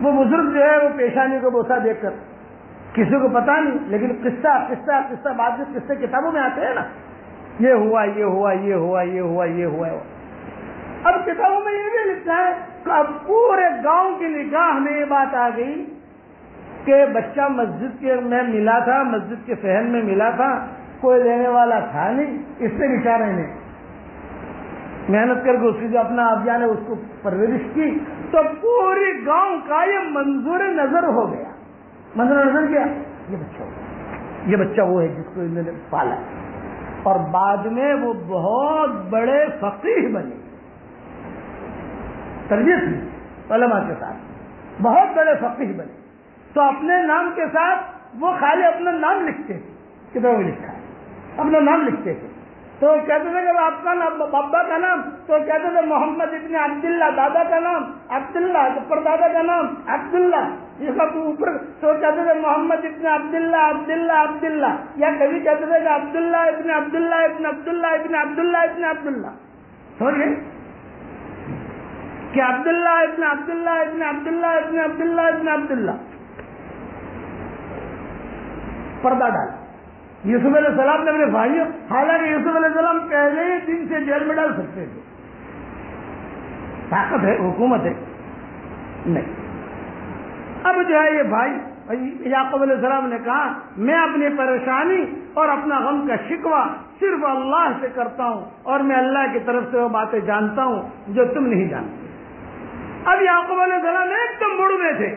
وہ بزرگ جو ہے، وہ پیشانی کو بوسا دیکھ کر کسی کو پتا نہیں، لیکن قصہ قصہ قصہ بعد میں قصے کتابوں میں آتے ہیں نا۔ یہ ہوا یہ ہوا یہ ہوا یہ ہوا یہ ہوا۔ اب کتابوں میں یہ بھی لکھا ہے کہ اب پورے گاؤں کی نگاہ میں یہ بات آ گئی کہ بچہ مسجد کے میں ملا تھا، مسجد کے فہن میں ملا تھا، کوئی لینے والا تھا نہیں، اس سے بچارے نے۔ محنت کر کے اس کی جو اپنا ابیا نے اس کو پرورش کی، تو پوری گاؤں کا یہ منظور نظر ہو گیا۔ منظور نظر کیا؟ یہ بچہ ہو۔ گیا یہ بچہ وہ ہے جس کو انہوں نے پالا۔ اور بعد میں وہ بہت بڑے فقیر بنے۔ تربیت تھی علماء کے ساتھ۔ بہت بڑے فقیر بنے۔ تو اپنے نام کے ساتھ وہ خالی اپنا نام لکھتے تھے۔ کتنا بھی لکھا ہے؟ اپنا نام لکھتے تھے۔ تو کہتے تھے کہ آپ کا نام بابا کا نام، تو کہتے تھے محمد ابن عبداللہ دادا کا نام، عبداللہ پر دادا کا نام، عبداللہ، یہ سب اوپر، تو کہتے تھے محمد ابن عبداللہ عبداللہ عبداللہ، یا کبھی کہتے تھے کہ عبداللہ ابن عبداللہ ابن عبداللہ ابن عبداللہ ابن عبداللہ۔ سمجھے؟ کہ عبداللہ ابن عبداللہ ابن عبداللہ ابن عبداللہ ابن عبداللہ۔ پردہ ڈالا۔ یوسف علیہ السلام نے اپنے بھائیوں، حالانکہ یوسف علیہ السلام پہلے ہی دن سے جیل میں ڈال سکتے تھے۔ طاقت ہے، حکومت ہے۔ نہیں۔ اب جو ہے یہ بھائی، یعقوب علیہ السلام نے کہا، میں اپنی پریشانی اور اپنا غم کا شکوہ صرف اللہ سے کرتا ہوں اور میں اللہ کی طرف سے وہ باتیں جانتا ہوں جو تم نہیں جانتے۔ اب یعقوب علیہ السلام ایک دم مڑ میں تھے۔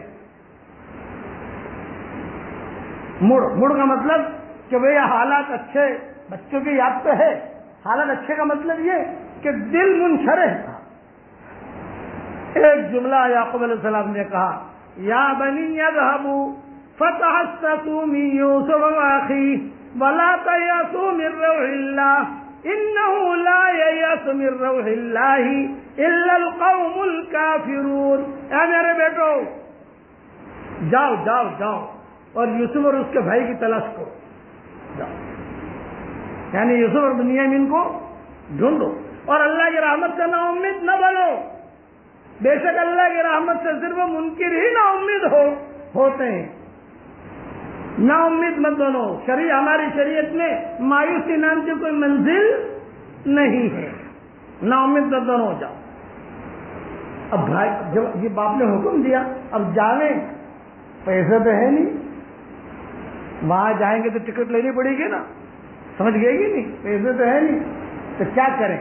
مڑ مڑ کا مطلب کہ بھائی حالات اچھے بچوں کی یاد تو ہے۔ حالات اچھے کا مطلب یہ کہ دل منشرح تھا ایک جملہ یعقوب علیہ السلام نے کہا، یا بنی یذهبوا فتحسسوا من يوسف ولا تيأسوا من روح الله انه لا ييأس من روح الله الا القوم الكافرون اے میرے بیٹو، جاؤ جاؤ جاؤ اور یوسف اور اس کے بھائی کی تلاش کرو۔ یعنی یوسف اور بنیامین کو ڈھونڈو۔ اور اللہ کی رحمت کا نا امید نہ بنو بے شک اللہ کی رحمت سے صرف منکر ہی نا امید ہو ہوتے ہیں۔ نا امید مت بنو۔ شریع ہماری شریعت میں مایوسی نام کی کوئی منزل نہیں ہے۔ نا امید مت بنو، جاؤ۔ اب بھائی، جب یہ باپ نے حکم دیا، اب جانے۔ پیسے تو ہے نہیں۔ وہاں جائیں گے تو ٹکٹ لینی پڑے گی نا؟ سمجھ گئے گی نہیں؟ پیسے تو ہے نہیں۔ تو کیا کریں؟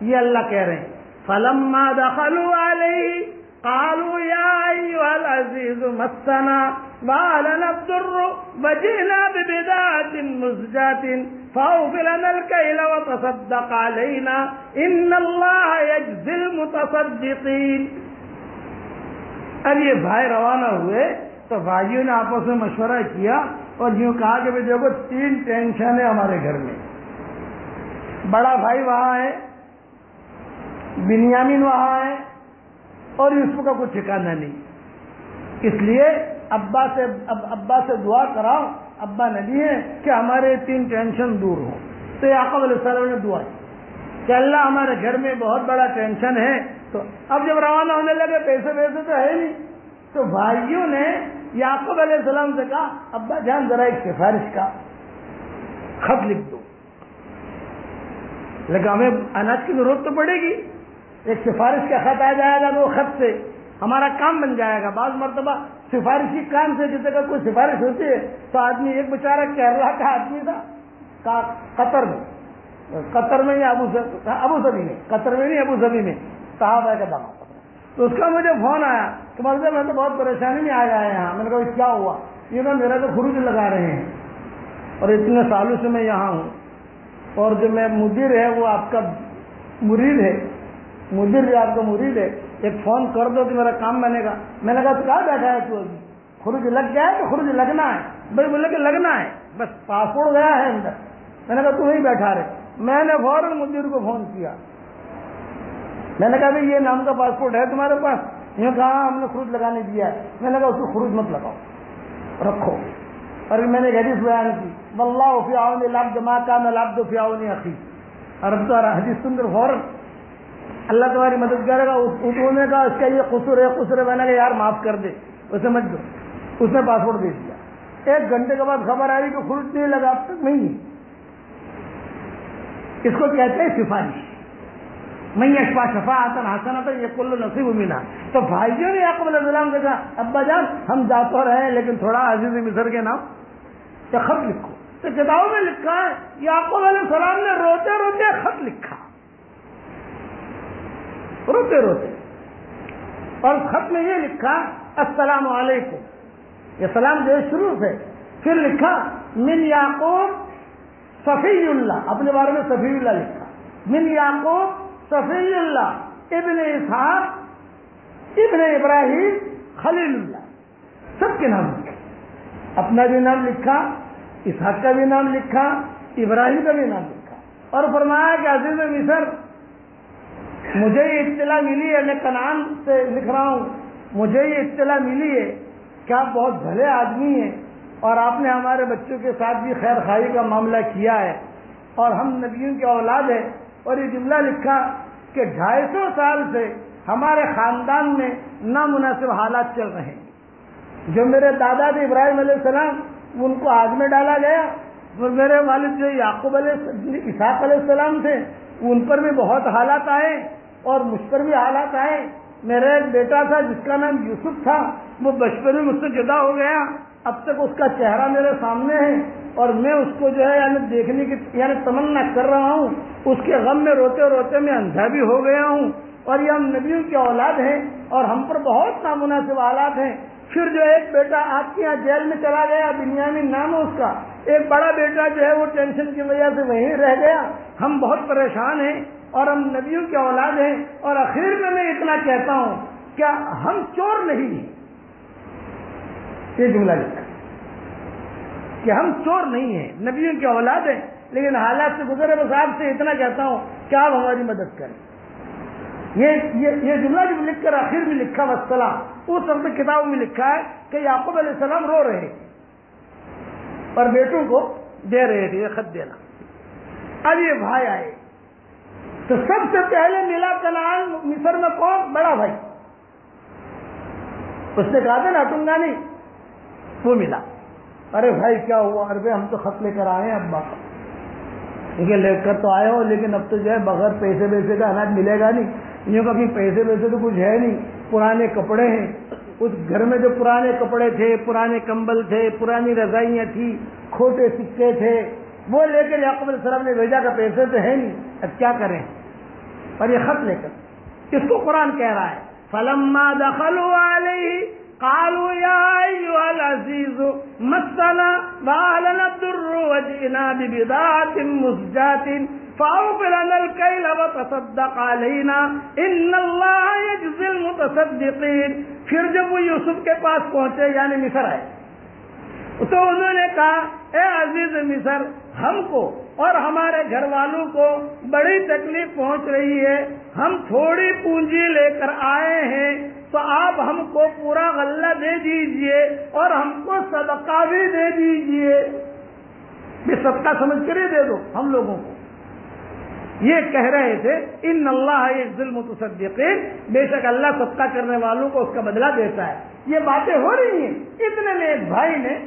یہ اللہ کہہ رہے ہیں۔ فلم دخلوا علیہ قالوا يا أيها العزيز مسنا وعلنا الضر وجئنا ببداية مزجاة فأوفي لنا الكيل وتصدق علينا إن الله يجزي المتصدقين۔ اب یہ بھائی روانہ ہوئے تو بھائیوں نے آپس میں مشورہ کیا۔ اور یوں کہا کہ دیکھو، تین ٹینشن ہے ہمارے گھر میں۔ بڑا بھائی وہاں ہے، بنیامین وہاں ہے، اور یوسف کا کوئی ٹھکانا نہیں۔ اس لیے ابا سے، اب ابا سے دعا کراؤ ابا نبی ہے کہ ہمارے تین ٹینشن دور ہوں۔ تو یعقوب علیہ السلام نے دعا کی کہ اللہ ہمارے گھر میں بہت بڑا ٹینشن ہے۔ تو اب جب روانہ ہونے لگے، پیسے ویسے تو ہے نہیں۔ تو بھائیوں نے یعقوب علیہ السلام سے کہا، ابا جان، ذرا ایک سفارش کا۔ خط لکھ دو۔ لیکن ہمیں اناج کی ضرورت تو پڑے گی۔ ایک سفارش کا خط آ جائے گا تو وہ خط سے۔ ہمارا کام بن جائے گا۔ بعض مرتبہ سفارشی کام سے جس اگر کوئی سفارش ہوتی ہے، تو آدمی ایک بیچارہ کیرلا کا آدمی تھا قطر میں۔ قطر میں یا ابو ابو سبھی میں قطر میں نہیں، ابو سبھی میں۔ صحابہ کا دما تو اس کا مجھے فون آیا کہ مطلب میں تو بہت پریشانی میں آیا ہے یہاں۔ میں نے کہا کیا ہوا؟ یہ کہ میرا تو خروج لگا رہے ہیں۔ اور اتنے سالوں سے میں یہاں ہوں۔ اور جو میں مدیر ہے، وہ آپ کا مرید ہے۔ مدیر جو آپ کا مرید ہے۔ ایک فون کر دو کہ میرا کام بنے گا۔ میں نے کہا کہاں بیٹھا ہے تو ابھی؟ خروج لگ گیا ہے تو خروج لگنا ہے۔ بھائی، بولے کہ لگنا ہے۔ بس پاسپورٹ گیا ہے اندر۔ میں نے کہا، تو نہیں بیٹھا رہے۔ میں نے فوراً مدیر کو فون کیا۔ میں نے کہا بھائی یہ نام کا پاسپورٹ ہے تمہارے پاس؟ یہ کہا ہاں، ہم نے خروج لگانے دیا ہے۔ میں نے کہا اس کو خروج مت لگاؤ۔ رکھو۔ اور میں نے حدیث بیان کی۔ بلّہ فیاؤن لاب جمع کا میں لاب دو فیاؤن عقی اور اب تو حدیث سندر فوراً اللہ تمہاری مدد کرے گا۔ انہوں نے کہا، اس کا یہ قصور ہے قصور ہے۔ میں نے کہا، یار معاف کر دے۔ اسے مت دو۔ اس نے پاسپورٹ دے دیا۔ ایک گھنٹے کے بعد خبر آ رہی کہ خروج نہیں لگا، اب تک نہیں۔ اس کو کہتے ہیں سفارش۔ میں اشفا شفا آتا ہاسن آتا یہ کل نصیب ملا تو بھائیوں نے یعقوب علیہ السلام سے کہا، ابا جان، ہم جا تو رہے ہیں، لیکن تھوڑا عزیز مصر کے نام یا خط لکھو۔ تو کتابوں میں لکھا ہے، یعقوب علیہ السلام نے روتے روتے خط لکھا۔ روتے روتے۔ اور خط میں یہ لکھا، السلام علیکم۔ یہ سلام جو شروع سے۔ پھر لکھا، من یعقوب صفی اللہ۔ اپنے بارے میں صفی اللہ لکھا۔ من یعقوب صفی اللہ ابن اسحاق، ابن ابراہیم خلیل اللہ سب کے نام لکھا۔ اپنا بھی نام لکھا، اسحاق کا بھی نام لکھا، ابراہیم کا بھی نام لکھا۔ اور فرمایا کہ عزیز مصر، مجھے یہ اطلاع ملی ہے، میں کنان سے لکھ رہا ہوں، مجھے یہ اطلاع ملی ہے کہ آپ بہت بھلے آدمی ہیں اور آپ نے ہمارے بچوں کے ساتھ بھی خیر خائی کا معاملہ کیا ہے اور ہم نبیوں کی اولاد ہیں۔ اور یہ جملہ لکھا کہ ڈھائی سو سال سے ہمارے خاندان میں نامناسب حالات چل رہے ہیں۔ جو میرے دادا تھے ابراہیم علیہ السلام، ان کو آگ میں ڈالا گیا۔ اور میرے والد جو یعقوب علیہ اسحاق علیہ السلام تھے، ان پر بھی بہت حالات آئے اور مجھ پر بھی حالات آئے۔ میرا ایک بیٹا تھا جس کا نام یوسف تھا، وہ بچپن میں مجھ سے جدا ہو گیا۔ اب تک اس کا چہرہ میرے سامنے ہے۔ اور میں اس کو جو ہے یعنی دیکھنے کی یعنی تمنا کر رہا ہوں، اس کے غم میں روتے روتے میں اندھا بھی ہو گیا ہوں۔ اور یہ ہم نبیوں کی اولاد ہیں اور ہم پر بہت نامناسب حالات ہیں۔ پھر جو ایک بیٹا آپ کے یہاں جیل میں چلا گیا بنیامین نام ہے اس کا۔ ایک بڑا بیٹا جو ہے وہ ٹینشن کی وجہ سے وہیں رہ گیا۔ ہم بہت پریشان ہیں اور ہم نبیوں کی اولاد ہیں۔ اور آخر میں میں اتنا کہتا ہوں، کیا ہم چور نہیں ہیں؟ یہ جملہ لکھا۔ کہ ہم چور نہیں ہیں، نبیوں کی اولاد ہیں، لیکن حالات سے گزرے بس آپ سے اتنا کہتا ہوں کہ آپ ہماری مدد کریں۔ یہ یہ جملہ جب لکھ کر آخر میں لکھا وسلام اس وقت کتابوں میں لکھا ہے کہ یعقوب علیہ السلام رو رہے اور بیٹوں کو دے رہے تھے، یہ خط دینا۔ اب یہ بھائی آئے۔ تو سب سے پہلے ملا کنان مصر میں کون؟ بڑا بھائی۔ اس نے کہا تھا نا ٹنگا نہیں وہ ملا۔ ارے بھائی کیا ہوا؟ ارے ہم تو خط لے کر آئے ہیں ابا۔ کا کیونکہ لے کر تو آئے ہو، لیکن اب تو جو ہے بغیر پیسے ویسے کا اناج ملے گا نہیں۔ یوں کبھی پیسے ویسے تو کچھ ہے نہیں۔ پرانے کپڑے ہیں۔ اس گھر میں جو پرانے کپڑے تھے، پرانے کمبل تھے، پرانی رضائیاں تھیں کھوٹے سکے تھے، وہ لے کر یعقوب علیہ السلام نے بھیجا کہ پیسے تو ہے نہیں۔ اب کیا کریں؟ اور یہ خط لے کر۔ اس کو قرآن کہہ رہا ہے۔ فلما دخلوا علیہ قالوا مسنا وأهلنا الضر وجئنا ببضاعة مزجاة فأوفر لنا الكيل وتصدق علينا، إن الله يجزي المتصدقين۔ پھر جب وہ یوسف کے پاس پہنچے یعنی مصر آئے۔ تو انہوں نے کہا، اے عزیز مصر، ہم کو اور ہمارے گھر والوں کو بڑی تکلیف پہنچ رہی ہے۔ ہم تھوڑی پونجی لے کر آئے ہیں۔ تو آپ ہم کو پورا غلہ دے دیجیے اور ہم کو صدقہ بھی دے دیجیے۔ یہ صدقہ سمجھ کر ہی دے دو ہم لوگوں کو۔ یہ کہہ رہے تھے، ان اللہ ظلم تصدیقین بے شک اللہ صدقہ کرنے والوں کو اس کا بدلہ دیتا ہے۔ یہ باتیں ہو رہی ہیں۔ اتنے میں ایک بھائی نے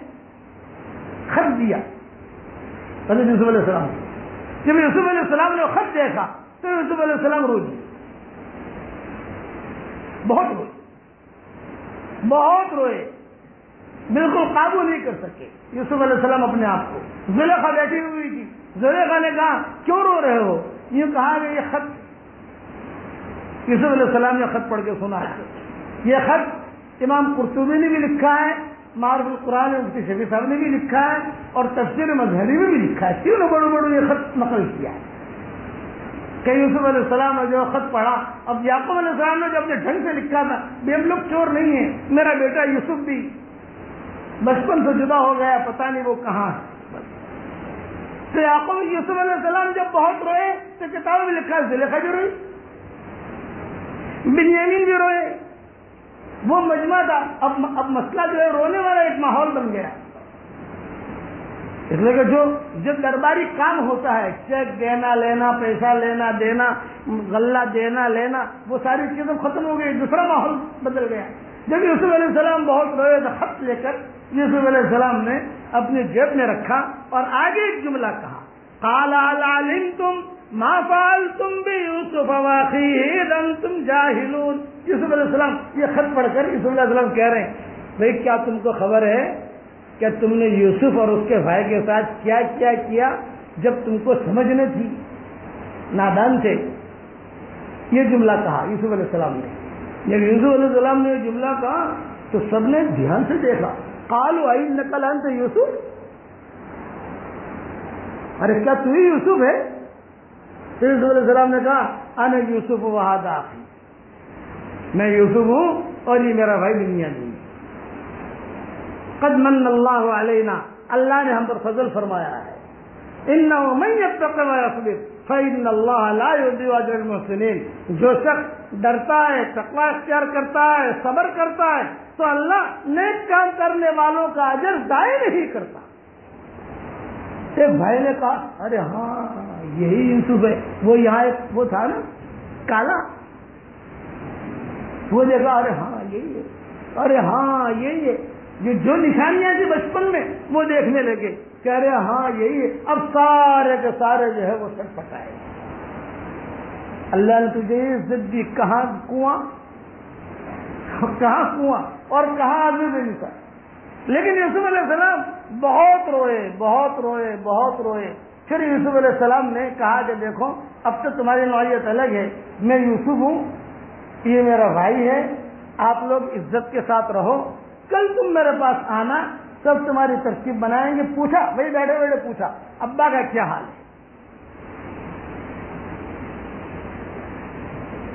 خط دیا۔ یوسف علیہ السلام۔ جب یوسف علیہ السلام نے خط دیکھا تو یوسف علیہ السلام رو دی بہت روئے۔ بہت روئے۔ بالکل قابو نہیں کر سکے۔ یوسف علیہ السلام اپنے آپ کو۔ زلیخا بیٹھی ہوئی تھی۔ زلیخا نے کہا، کیوں رو رہے ہو؟ یہ کہا کہ یہ خط۔ یوسف علیہ السلام نے خط پڑھ کے سنا۔ ہے یہ خط امام قرطبی نے بھی لکھا ہے معرف القرآن مفتی شفیع صاحب نے بھی لکھا ہے اور تفسیر مظہری میں بھی لکھا ہے۔ تینوں بڑوں بڑوں یہ خط نقل کیا ہے۔ کہ یوسف علیہ السلام نے جو خط پڑھا، اب یعقوب علیہ السلام نے جو اپنے ڈھنگ سے لکھا تھا بھی ہم لوگ چور نہیں ہیں، میرا بیٹا یوسف بھی بچپن سے جدا ہو گیا، پتہ نہیں وہ کہاں ہے۔ تو یعقوب یوسف علیہ السلام جب بہت روئے، تو کتاب میں لکھا ہے لکھا جو روئی بنیامین بھی روئے۔ وہ مجمع تھا۔ اب اب مسئلہ جو ہے، رونے والا ایک ماحول بن گیا۔ اس لیے کہ جو جو درباری کام ہوتا ہے، چیک دینا، لینا، پیسہ لینا، دینا، غلہ دینا، لینا، وہ ساری چیزیں ختم ہو گئی، دوسرا ماحول بدل گیا۔ جب یوسف علیہ السلام بہت روئے تو خط لے کر یوسف علیہ السلام نے اپنی جیب میں رکھا اور آگے ایک جملہ کہا کالا تم ما فال تم بھی یوسف تم جاہلون یوسف علیہ السلام یہ خط پڑھ کر یوسف علیہ السلام کہہ رہے ہیں بھائی کیا تم کو خبر ہے؟ کہ تم نے یوسف اور اس کے بھائی کے ساتھ کیا کیا کیا جب تم کو سمجھنے تھی؟ نادان تھے۔ یہ جملہ کہا، یوسف علیہ السلام نے۔ جب یوسف علیہ السلام نے یہ جملہ کہا تو سب نے دھیان سے دیکھا۔ کالو آئی نقل آن یوسف؟ ارے، کیا تو ہی یوسف ہے؟ یوسف علیہ السلام نے کہا، انا یوسف وہاں میں یوسف ہوں اور یہ میرا بھائی دنیا نہیں قد من اللہ علینا۔ اللہ نے ہم پر فضل فرمایا ہے۔ ان فعن اللہ المحسنین۔ جو شخص ڈرتا ہے تقوا اختیار کرتا ہے، صبر کرتا ہے، تو اللہ نیک کام کرنے والوں کا اجر ضائع نہیں کرتا۔ ایک بھائی نے کہا، ارے ہاں یہی یوسف ہے۔ وہ یہاں ایک وہ تھا نا، کالا۔ وہ دیکھا، ارے ہاں یہی ہے۔ ارے ہاں یہی ہے۔ یہ جو نشانیاں تھیں بچپن میں، وہ دیکھنے لگے۔ کہہ رہے ہاں یہی ہے۔ اب سارے کے سارے جو ہے وہ سٹ پٹائے اللہ نے تجھے عزت دی کہاں کنواں؟ کہاں کنواں؟ اور کہاں آدمی نہیں لیکن یوسف علیہ السلام بہت روئے بہت روئے بہت روئے۔ پھر یوسف علیہ السلام نے کہا کہ دیکھو، اب تو تمہاری نوعیت الگ ہے۔ میں یوسف ہوں، یہ میرا بھائی ہے۔ آپ لوگ عزت کے ساتھ رہو۔ کل تم میرے پاس آنا سب تمہاری ترکیب بنائیں گے۔ پوچھا، وہی بیٹھے بیٹھے پوچھا، ابا کا کیا حال ہے؟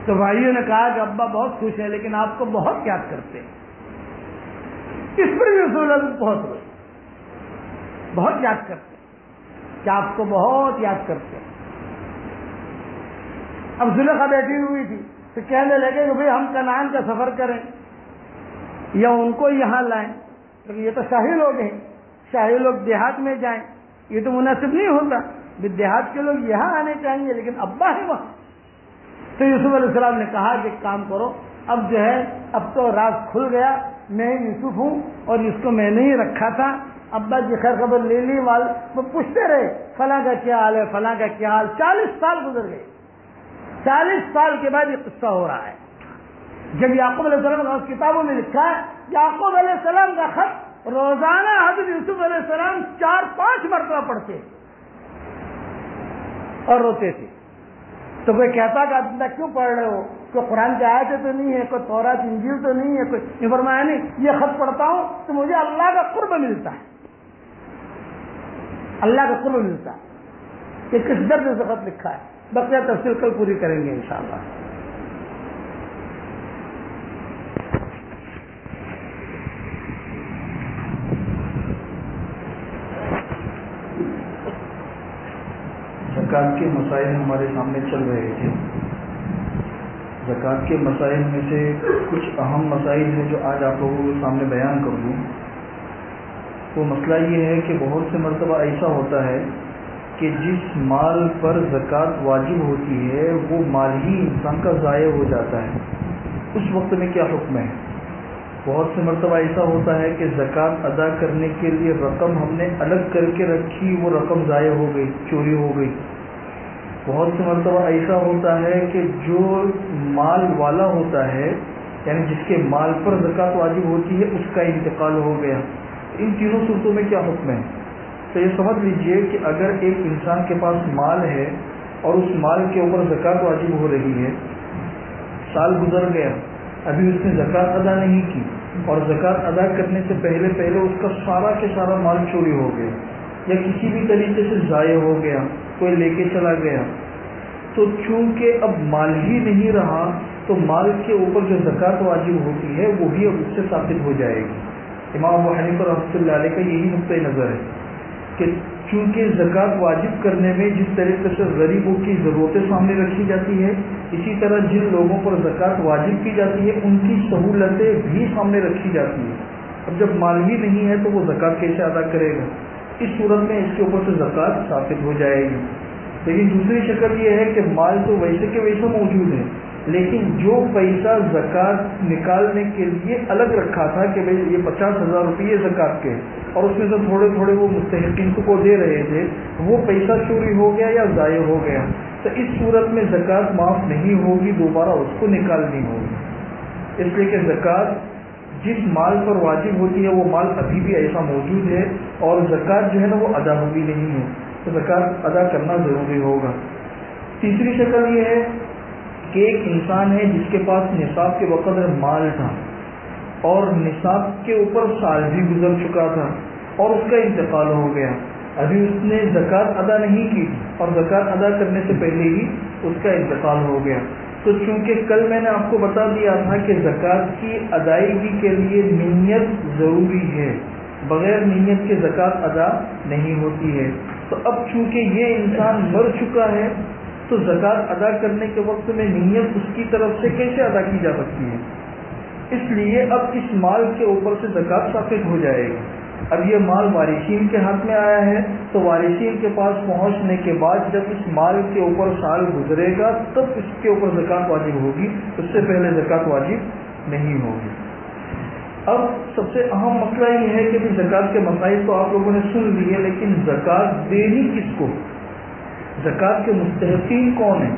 تو بھائیوں نے کہا کہ ابا بہت خوش ہے لیکن آپ کو بہت یاد کرتے ہیں۔ اس پر بھی بہت ہوئے بہت یاد کرتے ہیں کہ آپ کو بہت یاد کرتے ہیں۔ اب زلیخا بیٹھی ہوئی تھی تو کہنے لگے کہ بھائی ہم کنان کا سفر کریں۔ یا ان کو یہاں لائیں۔ یہ تو شاہی لوگ ہیں۔ شاہی لوگ دیہات میں جائیں۔ یہ تو مناسب نہیں ہوتا دیہات کے لوگ یہاں آنے چاہیں گے لیکن ابا ہے وہاں۔ تو یوسف علیہ السلام نے کہا کہ ایک کام کرو، اب جو ہے، اب تو راز کھل گیا۔ میں یوسف ہوں اور اس کو میں نے ہی رکھا تھا۔ ابا کی خیر خبر لے لی، وال، وہ پوچھتے رہے، فلاں کا کیا حال ہے، فلاں کا کیا حال؟ چالیس سال گزر گئے۔ چالیس سال کے بعد یہ قصہ ہو رہا ہے۔ جب یعقوب علیہ السلام نے کتابوں میں لکھا ہے، یعقوب علیہ السلام کا خط روزانہ حضرت یوسف علیہ السلام چار پانچ مرتبہ پڑھتے اور روتے تھے۔ تو کوئی کہتا کہ آپ کیوں پڑھ رہے ہو؟ کوئی قرآن کے آئے تو نہیں ہے کوئی تورا انجیل تو نہیں ہے کوئی فرمایا نہیں، یہ خط پڑھتا ہوں تو مجھے اللہ کا قرب ملتا ہے۔ اللہ کا قرب ملتا ہے۔ کہ کس درد سے خط لکھا ہے؟ بقیہ تفصیل کل پوری کریں گے انشاءاللہ۔ زکوٰۃ کے مسائل ہمارے سامنے چل رہے تھے۔ زکوٰۃ کے مسائل میں سے کچھ اہم مسائل ہیں جو آج آپ لوگوں کے سامنے بیان کر دوں۔ وہ مسئلہ یہ ہے کہ بہت سے مرتبہ ایسا ہوتا ہے کہ جس مال پر زکوٰۃ واجب ہوتی ہے، وہ مال ہی انسان کا ضائع ہو جاتا ہے۔ اس وقت میں کیا حکم ہے؟ بہت سے مرتبہ ایسا ہوتا ہے کہ زکوٰۃ ادا کرنے کے لیے رقم ہم نے الگ کر کے رکھی، وہ رقم ضائع ہو گئی، چوری ہو گئی۔ بہت سے مرتبہ ایسا ہوتا ہے کہ جو مال والا ہوتا ہے یعنی جس کے مال پر زکوٰۃ واجب ہوتی ہے، اس کا انتقال ہو گیا۔ ان تینوں صورتوں میں کیا حکم ہے؟ تو یہ سمجھ لیجیے کہ اگر ایک انسان کے پاس مال ہے اور اس مال کے اوپر زکوٰۃ واجب ہو رہی ہے، سال گزر گیا، ابھی اس نے زکوٰۃ ادا نہیں کی اور زکوٰۃ ادا کرنے سے پہلے پہلے اس کا سارا کے سارا مال چوری ہو گیا۔ یا کسی بھی طریقے سے ضائع ہو گیا، کوئی لے کے چلا گیا۔ تو چونکہ اب مال ہی نہیں رہا، تو مال کے اوپر جو زکوٰۃ واجب ہوتی ہے، وہ بھی اب اس سے ثابت ہو جائے گی۔ امام و حنیف رحمۃ اللہ علیہ کا یہی نقطۂ نظر ہے کہ چونکہ زکوٰۃ واجب کرنے میں جس طریقے سے غریبوں کی ضرورتیں سامنے رکھی جاتی ہے اسی طرح جن لوگوں پر زکوٰۃ واجب کی جاتی ہے، ان کی سہولتیں بھی سامنے رکھی جاتی ہیں۔ اب جب مال ہی نہیں ہے، تو وہ زکوٰۃ کیسے ادا کرے گا؟ اس صورت میں اس کے اوپر سے زکوٰۃ ثابت ہو جائے گی۔ لیکن دوسری شکل یہ ہے کہ مال تو ویسے کے ویسے موجود ہے، لیکن جو پیسہ زکوٰۃ نکالنے کے لیے الگ رکھا تھا کہ بھائی یہ پچاس ہزار روپئے زکوٰۃ کے، اور اس میں سے تھوڑے تھوڑے وہ مستحقین کو دے رہے تھے، وہ پیسہ چوری ہو گیا یا ضائع ہو گیا۔ تو اس صورت میں زکوٰۃ معاف نہیں ہوگی، دوبارہ اس کو نکالنی ہوگی۔ اس لیے کہ زکوٰۃ جس مال پر واجب ہوتی ہے وہ مال ابھی بھی ایسا موجود ہے اور زکوٰۃ جو ہے نا وہ ادا ہوگی نہیں ہے، تو زکوٰۃ ادا کرنا ضروری ہوگا۔ تیسری شکل یہ ہے کہ ایک انسان ہے جس کے پاس نصاب کے وقت مال تھا اور نصاب کے اوپر سال بھی گزر چکا تھا اور اس کا انتقال ہو گیا۔ ابھی اس نے زکوٰۃ ادا نہیں کی اور زکوٰۃ ادا کرنے سے پہلے ہی اس کا انتقال ہو گیا۔ تو چونکہ کل میں نے آپ کو بتا دیا تھا کہ زکوٰۃ کی ادائیگی کے لیے نیت ضروری ہے، بغیر نیت کے زکوٰۃ ادا نہیں ہوتی ہے۔ تو اب چونکہ یہ انسان مر چکا ہے، تو زکوٰۃ ادا کرنے کے وقت میں نیت اس کی طرف سے کیسے ادا کی جا سکتی ہے؟ اس لیے اب اس مال کے اوپر سے زکوٰۃ ثابت ہو جائے گی۔ اب یہ مال وارثین کے ہاتھ میں آیا ہے، تو وارثین کے پاس پہنچنے کے بعد جب اس مال کے اوپر سال گزرے گا، تب اس کے اوپر زکوٰۃ واجب ہوگی۔ اس سے پہلے زکوٰۃ واجب نہیں ہوگی۔ اب سب سے اہم مسئلہ یہ ہے کہ زکوٰۃ کے مسائل تو آپ لوگوں نے سن لیے، لیکن زکوٰۃ دینی کس کو؟ زکوٰۃ کے مستحقین کون ہیں؟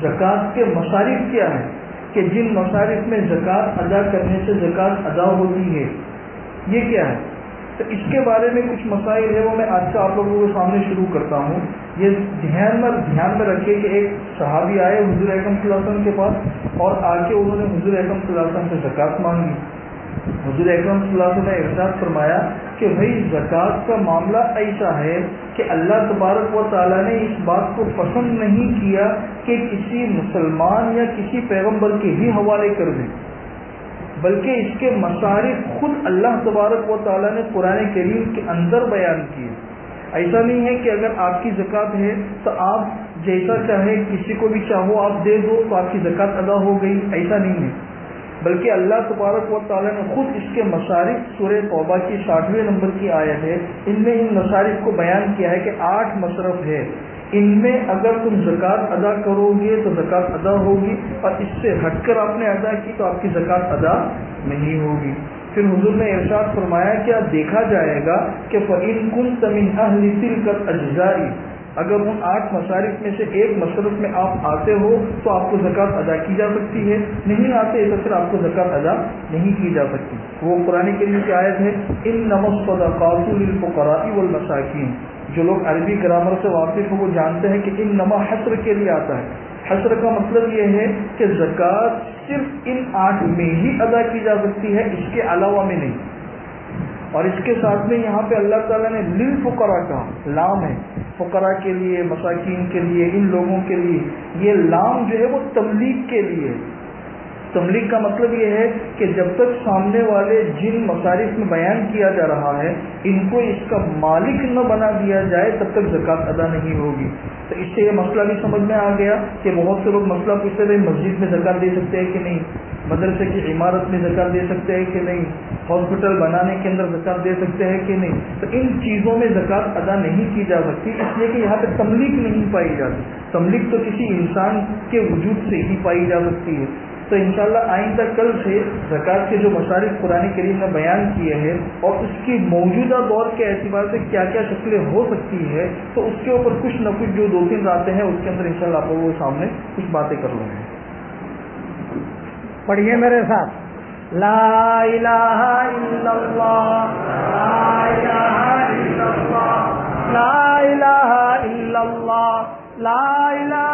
زکوٰۃ کے مصارف کیا ہیں؟ کہ جن مصارف میں زکوٰۃ ادا کرنے سے زکوٰۃ ادا ہوتی ہے، یہ کیا ہے؟ تو اس کے بارے میں کچھ مسائل ہے وہ میں آج سے آپ لوگوں کے سامنے شروع کرتا ہوں۔ یہ دھیان میں دھیان میں رکھیے کہ ایک صحابی آئے حضور احکم صلی اللہ علیہ وسلم کے پاس اور آ کے انہوں نے حضور احکم صلی اللہ علیہ وسلم سے زکوٰۃ مانگی۔ حضور اکرم صلی اللہ علیہ وسلم نے ارشاد فرمایا کہ بھائی، زکوٰۃ کا معاملہ ایسا ہے کہ اللہ تبارک و تعالیٰ نے اس بات کو پسند نہیں کیا کہ کسی مسلمان یا کسی پیغمبر کے ہی حوالے کر دیں۔ بلکہ اس کے مصارف خود اللہ تبارک و تعالیٰ نے قرآن کریم کے اندر بیان کیے۔ ایسا نہیں ہے کہ اگر آپ کی زکوٰۃ ہے تو آپ جیسا چاہے، کسی کو بھی چاہو آپ دے دو تو آپ کی زکوٰۃ ادا ہو گئی، ایسا نہیں ہے۔ بلکہ اللہ تبارک و تعالیٰ نے خود اس کے مصارف سورہ توبہ کی ساٹھویں نمبر کی آیت ہے، ان میں ان مصارف کو بیان کیا ہے کہ آٹھ مصرف ہے۔ ان میں اگر تم زکوٰۃ ادا کرو گے تو زکوٰۃ ادا ہوگی اور اس سے ہٹ کر آپ نے ادا کی تو آپ کی زکوٰۃ ادا نہیں ہوگی۔ پھر حضور نے ارشاد فرمایا کیا دیکھا جائے گا کہ فعین کن تمین اہل کر اجزائی اگر ان آٹھ مصارف میں سے ایک مصرف میں آپ آتے ہو تو آپ کو زکوٰۃ ادا کی جا سکتی ہے، نہیں آتے تو پھر آپ کو زکوٰۃ ادا نہیں کی جا سکتی۔ وہ قرآن کے لیے آیت ہے ان نمس الفقراء والمساکین جو لوگ عربی گرامر سے واقف ہو وہ جانتے ہیں کہ ان نما حسر کے لیے آتا ہے۔ حسر کا مطلب یہ ہے کہ زکوٰۃ صرف ان آٹھ میں ہی ادا کی جا سکتی ہے، اس کے علاوہ میں نہیں۔ اور اس کے ساتھ میں یہاں پہ اللہ تعالیٰ نے لل فقرا کا لام ہے۔ فقرا کے لیے، مساکین کے لیے، ان لوگوں کے لیے۔ یہ لام جو ہے وہ تبلیغ کے لیے۔ تبلیغ کا مطلب یہ ہے کہ جب تک سامنے والے جن مصارف میں بیان کیا جا رہا ہے، ان کو اس کا مالک نہ بنا دیا جائے، تب تک زکوٰۃ ادا نہیں ہوگی۔ تو اس سے یہ مسئلہ بھی سمجھ میں آ گیا کہ بہت سے لوگ مسئلہ پوچھتے تھے مسجد میں زکوٰۃ دے سکتے ہیں کہ نہیں؟ مدرسے کی عمارت میں زکوٰۃ دے سکتے ہیں کہ نہیں؟ ہاسپٹل بنانے کے اندر زکوٰۃ دے سکتے ہیں کہ نہیں؟ تو ان چیزوں میں زکوٰۃ ادا نہیں کی جا سکتی، اس لیے کہ یہاں پہ تملیغ نہیں پائی جاتی۔ تملیغ تو کسی انسان کے وجود سے ہی پائی جا سکتی ہے۔ تو انشاءاللہ آئندہ کل سے زکوٰۃ کے جو مصارف قرآن کریم نے بیان کیے ہیں اور اس کی موجودہ دور کے اعتبار سے کیا کیا شکلیں ہو سکتی ہے تو اس کے اوپر کچھ نہ کچھ جو دو تین راتیں ہیں، اس کے اندر انشاءاللہ شاء آپ وہ سامنے کچھ باتیں کر لوں گے۔ پڑھیے میرے ساتھ۔ لا الہ الا اللہ، لا الہ الا اللہ، لا الہ الا اللہ، لا الہ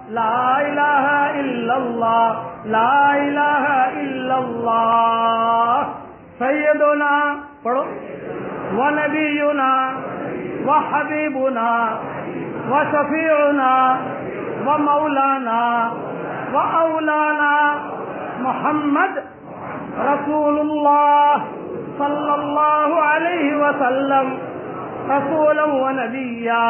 لا إله إلا الله لا إله إلا الله. سيدنا پڑھو ونبينا وحبيبنا وشفيعنا ومولانا وأولانا محمد رسول الله صلى الله عليه وسلم رسولا ونبيا.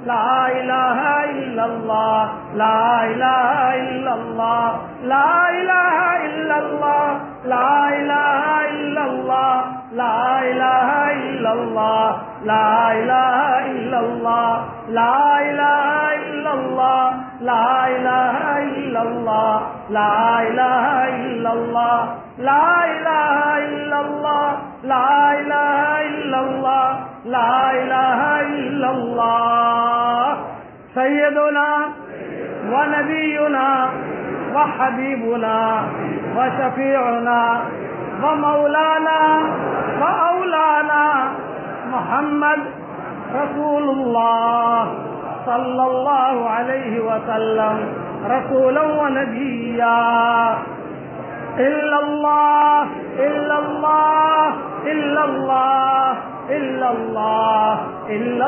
لا إله إلا الله لا إله إلا الله لا إله إلا الله لا إله إلا الله لا إله إلا الله لا إله إلا الله لا إله إلا الله لا إله إلا الله لا إله إلا الله لا إله إلا الله لا إله إلا الله لا إله إلا الله. سيدنا ونبينا وحبيبنا وشفيعنا ومولانا وأولانا محمد رسول الله صلى الله عليه وسلم رسولا ونبيا. إلا الله إلا الله إلا الله. إلا الله إلا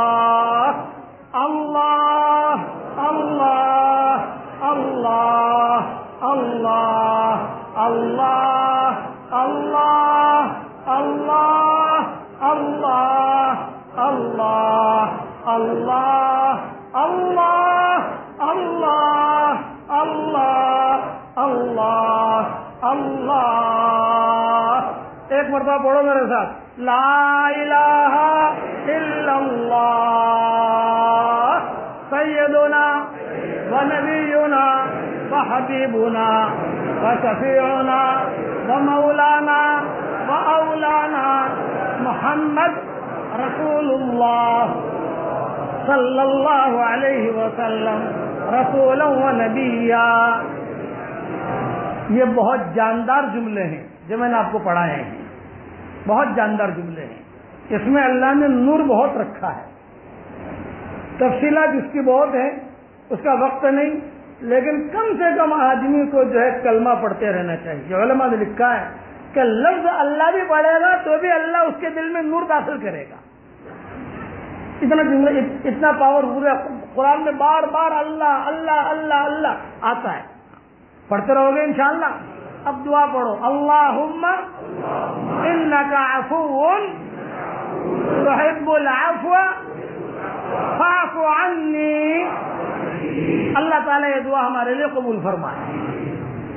مرتبہ پڑھو میرے ساتھ۔ لا الہ الا اللہ، سیدنا ونبینا وحبیبنا وشفیعنا ومولانا واولانا محمد رسول اللہ صلی اللہ علیہ وسلم، رسولا ونبیا یہ بہت جاندار جملے ہیں جو میں نے آپ کو پڑھائے ہیں۔ بہت جاندار جملے ہیں۔ اس میں اللہ نے نور بہت رکھا ہے۔ تفصیلات اس کی بہت ہیں، اس کا وقت نہیں، لیکن کم سے کم آدمی کو جو ہے کلمہ پڑھتے رہنا چاہیے۔ علماء نے لکھا ہے کہ لفظ اللہ بھی پڑھے گا تو بھی اللہ اس کے دل میں نور داخل کرے گا۔ اتنا جملہ، اتنا پاور پورا قرآن میں بار بار اللہ اللہ اللہ اللہ آتا ہے۔ پڑھتے رہو گے انشاءاللہ۔ اب دعا پڑھو۔ اللہ انکا عفو تحب العفو فاعف عني اللہ تعالیٰ یہ دعا ہمارے لیے قبول فرمائے۔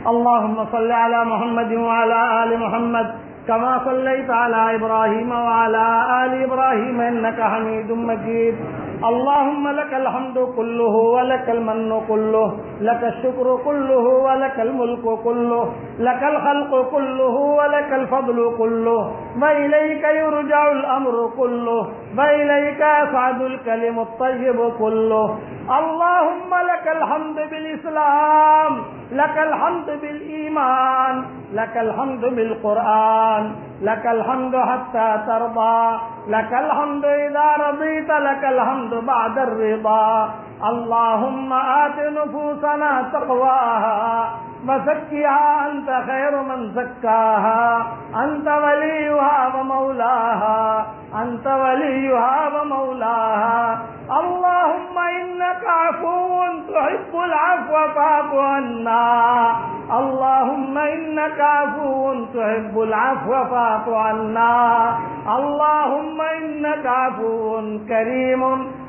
اللهم صل على محمد وعلى آل محمد كما صليت على إبراهيم وعلى آل إبراهيم إنك حميد مجيد اللهم لك الحمد كله ولك المن كله لك الشكر كله ولك الملك كله لك الخلق كله ولك الفضل كله. وإليك يرجع الأمر كله وإليك يصعد الكلم الطيب كله. اللهم لك الحمد بالإسلام لك الحمد بالإيمان لك الحمد بالقرآن لك الحمد حتى ترضى لك الحمد إذا رضيت لك الحمد الحمد بعد الرضا. اللهم آت نفوسنا تقواها. وزكها أنت خير من زكاها. أنت وليها ومولاها. أنت وليها ومولاها. اللهم إنك عفو تحب العفو فاعف عنا. اللهم إنك عفو تحب العفو فاعف عنا. اللهم إنك عفو كريم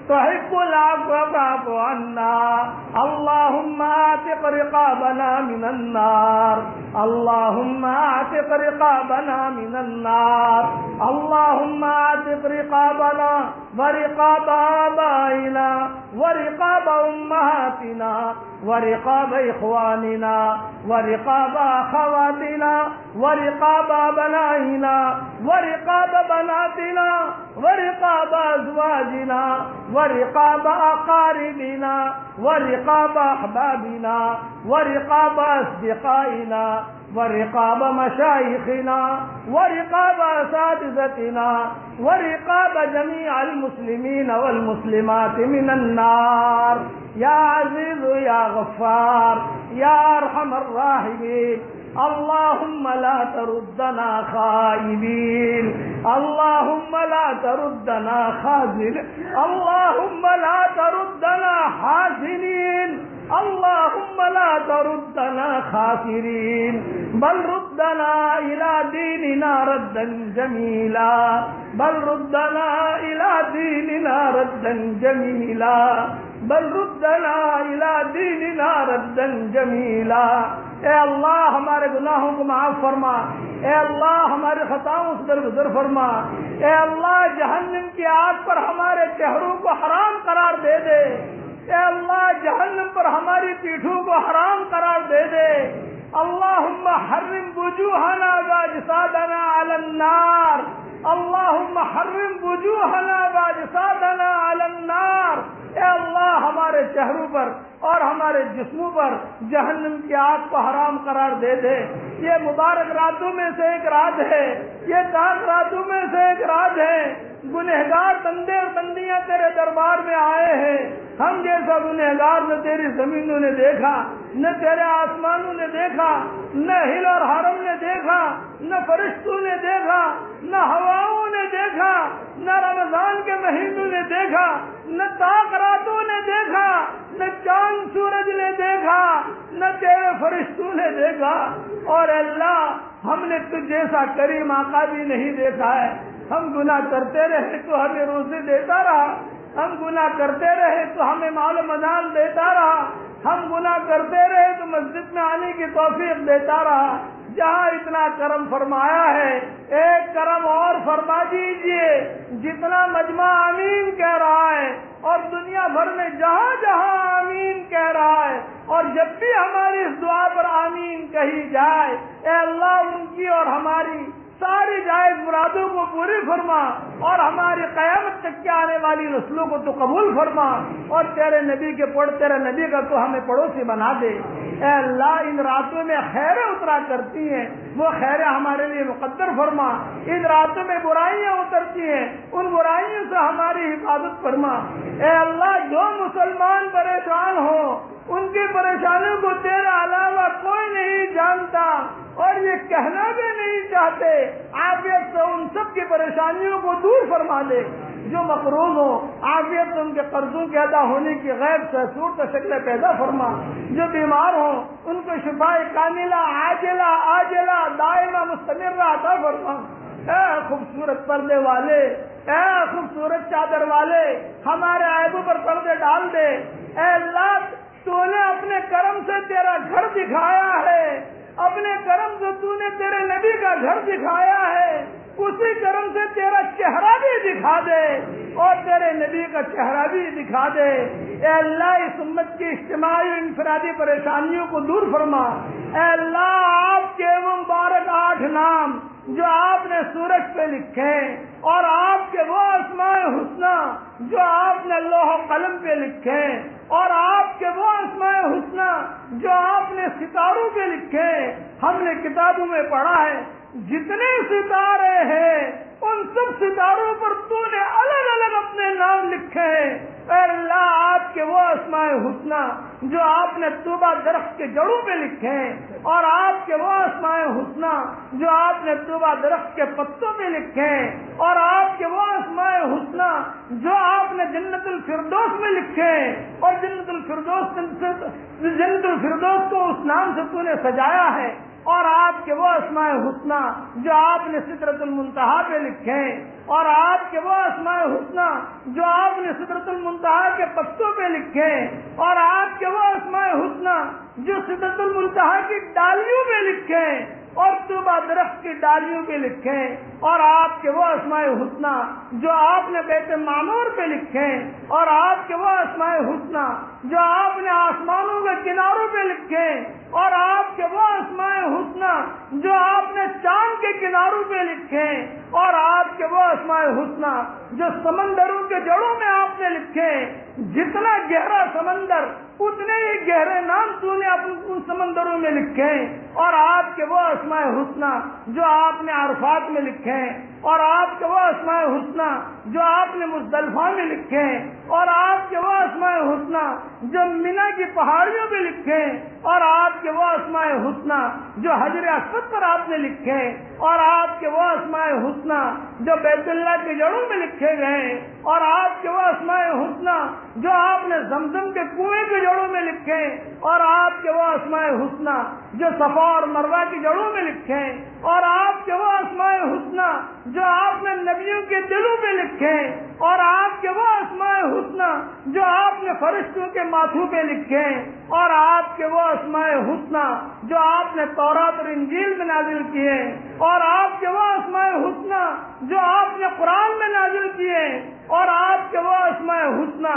تحب العفو فاعف عنا اللهم اعتق رقابنا من النار. اللهم اعتق رقابنا من النار. اللهم اعتق رقابنا ورقاب آبائنا ورقاب أمهاتنا ورقاب إخواننا ورقاب أخواتنا ورقاب أبنائنا ورقاب بناتنا ورقاب أزواجنا ورقاب أقاربنا، ورقاب أحبابنا، ورقاب أصدقائنا، ورقاب مشايخنا، ورقاب أساتذتنا، ورقاب جميع المسلمين والمسلمات من النار. يا عزيز، يا غفار، يا أرحم الراحمين. اللهم لا تردنا خائبين. اللهم لا تردنا خازن. اللهم لا تردنا حازنين. اللهم لا تردنا خاسرين، بل ردنا إلى ديننا ردا جميلا. بل ردنا إلى ديننا ردا جميلا. بل ردنا إلى ديننا ردا جميلا. اے اللہ، ہمارے گناہوں کو معاف فرما. اے اللہ، ہمارے خطاؤں سے درگزر فرما. اے اللہ، جہنم کی آگ پر ہمارے چہروں کو حرام قرار دے دے. اے اللہ، جہنم پر ہماری پیٹھوں کو حرام قرار دے دے۔ اللهم حرم وجوهنا واجسادنا على النار۔ اللهم حرم وجوهنا واجسادنا على النار۔ اے اللہ، ہمارے چہروں پر اور ہمارے جسموں پر جہنم کی آگ کو حرام قرار دے دے۔ یہ مبارک راتوں میں سے ایک رات ہے۔ یہ داغ راتوں میں سے ایک رات ہے۔ گنہگار بندے اور بندیاں تیرے دربار میں آئے ہیں۔ ہم جیسا گنہگار نہ تیری زمینوں نے دیکھا، نہ تیرے آسمانوں نے دیکھا، نہ ہل اور حرم نے دیکھا، نہ فرشتوں نے دیکھا، نہ ہواؤں نے دیکھا، نہ رمضان کے مہینوں نے دیکھا، نہ تاک راتوں نے دیکھا، نہ چاند سورج نے دیکھا، نہ تیرے فرشتوں نے دیکھا۔ اور اللہ ہم نے تجھ جیسا کریم آقا بھی نہیں دیکھا ہے۔ ہم گناہ کرتے رہے تو ہمیں روزے دیتا رہا۔ ہم گناہ کرتے رہے تو ہمیں مال مدان دیتا رہا۔ ہم گناہ کرتے رہے تو مسجد میں آنے کی توفیق دیتا رہا۔ جہاں اتنا کرم فرمایا ہے، ایک کرم اور فرما دیجیے۔ جتنا مجمع امین کہہ رہا ہے، اور دنیا بھر میں جہاں جہاں آمین کہہ رہا ہے، اور جب بھی ہماری اس دعا پر آمین کہی جائے، اے اللہ ان کی اور ہماری ساری جائز مرادوں کو پوری فرما اور ہماری قیامت تک کے آنے والی نسلوں کو تو قبول فرما اور تیرے نبی کے پڑھ، تیرے نبی کا تو ہمیں پڑوسی بنا دے۔ اے اللہ، ان راتوں میں خیریں اترا کرتی ہیں۔ وہ خیریں ہمارے لیے مقدر فرما۔ ان راتوں میں برائیاں اترتی ہیں۔ ان برائیوں سے ہماری حفاظت فرما۔ اے اللہ، جو مسلمان پریشان ہوں ان کی پریشانیوں کو تیرے علاوہ کوئی نہیں جانتا اور یہ کہنا بھی نہیں چاہتے۔ آفیت سے ان سب کی پریشانیوں کو دور فرما دے جو مقروض ہو آفیت سے ان کے قرضوں کے ادا ہونے کی غیر سے صورت شکل پیدا فرما۔ جو بیمار ہوں، ان کو شفا کاملہ، عاجلہ عاجلہ، دائمہ مستمر عطا فرما۔ اے خوبصورت پردے والے، اے خوبصورت چادر والے، ہمارے عیبوں پر پردے ڈال دے۔ اے اللہ تو نے اپنے کرم سے تیرا گھر دکھایا ہے اپنے کرم سے تو نے تیرے نبی کا گھر دکھایا ہے اسی کرم سے تیرا چہرہ بھی دکھا دے اور تیرے نبی کا چہرہ بھی دکھا دے۔ اے اللہ، اس امت کی اجتماعی انفرادی پریشانیوں کو دور فرما۔ اے اللہ، آپ کے مبارک آٹھ نام جو آپ نے سورج پہ لکھے اور آپ کے وہ اسماء حسنہ جو آپ نے لوہ قلم پہ لکھے اور آپ کے وہ اسماء حسنہ جو آپ نے نے ستاروں پہ لکھے۔ ہم نے کتابوں میں پڑھا ہے جتنے ستارے ہیں، ان سب ستاروں پر تو نے الگ الگ اپنے نام لکھے ہیں۔ اے اللہ، آپ کے وہ اسماء حسنہ جو آپ نے توبہ درخت کے جڑوں پہ لکھے ہیں، اور آپ کے وہ اسماء حسنہ جو آپ نے توبہ درخت کے پتوں پہ لکھے ہیں، اور آپ کے وہ اسماء حسنہ جو آپ نے جنت الفردوس میں لکھے ہیں۔ اور جنت الفردوس جنت الفردوس کو اس نام سے تو نے سجایا ہے۔ اور آپ کے وہ اسماء حسنہ جو آپ نے سدرت المنتہا پہ لکھے ہیں، اور آپ کے وہ اسماء حسنہ جو آپ نے سدرت المنتہا کے پتوں پہ لکھے ہیں، اور آپ کے وہ اسماء حسنہ جو سدرت المنتہا کی ڈالیوں پہ لکھے ہیں اور صبح درخت کی ڈالیوں پہ لکھے اور آپ کے وہ اسماء حسنہ جو آپ نے بیت معمور پہ لکھے اور آپ کے وہ اسماء حسنہ جو آپ نے آسمانوں کے کناروں پہ لکھے اور آپ کے وہ اسماء حسنہ جو آپ نے چاند کے کناروں پہ لکھے اور آپ کے وہ اسماء حسنہ جو سمندروں کے جڑوں میں آپ نے لکھے جتنا گہرا سمندر، اتنے ہی گہرے نام تو نے ان سمندروں میں لکھے اور آپ کے وہ اسماء حسنہ جو آپ نے عرفات میں لکھے اور آپ کے وہ اسماء حسنہ جو آپ نے مزدلفہ میں لکھے اور آپ کے وہ اسماء حسنہ جو مینا کی پہاڑیوں پہ لکھے اور آپ کے وہ اسماء حسنہ جو حضر اسود پر آپ نے لکھے اور آپ کے وہ اسماء حسنہ جو بیت اللہ کے جڑوں میں لکھے گئے اور آپ کے وہ اسماء حسنہ جو آپ نے زمزم کے کنویں کے جڑوں میں لکھے اور آپ کے وہ اسماء حسنہ جو صفا اور مروا کی جڑوں میں لکھے اور آپ کے وہ اسماء حسنہ جو آپ نے نبیوں کے دلوں پہ لکھے اور آپ کے وہ اسماء حسنہ جو آپ نے فرشتوں کے ماتھوں پہ لکھے ہیں، اور آپ کے وہ اسماء حسنہ جو آپ نے تورات اور انجیل میں نازل کیے ہیں، اور آپ کے وہ اسماء حسنہ جو آپ نے قرآن میں نازل کیے ہیں، اور آپ کے وہ اسماء حسنہ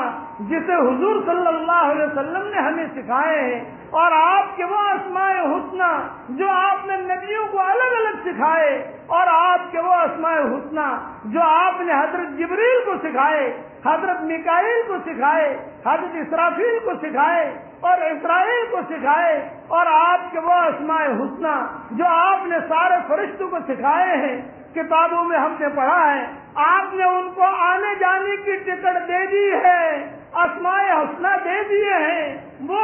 جسے حضور صلی اللہ علیہ وسلم نے ہمیں سکھائے ہیں۔ اور آپ کے وہ اسماء حسنہ جو آپ نے نبیوں کو الگ الگ سکھائے، اور آپ کے وہ اسماء حسنہ جو آپ نے حضرت جبریل کو سکھائے، حضرت مکائل کو سکھائے، حضرت اسرافیل کو سکھائے، اور اسرائیل کو سکھائے، اور آپ کے وہ اسماء حسنہ جو آپ نے سارے فرشتوں کو سکھائے ہیں، کتابوں میں ہم نے پڑھا ہے، آپ نے ان کو آنے جانے کی ٹکٹ دے دی ہے، اسماء حسنہ دے دیے ہیں، وہ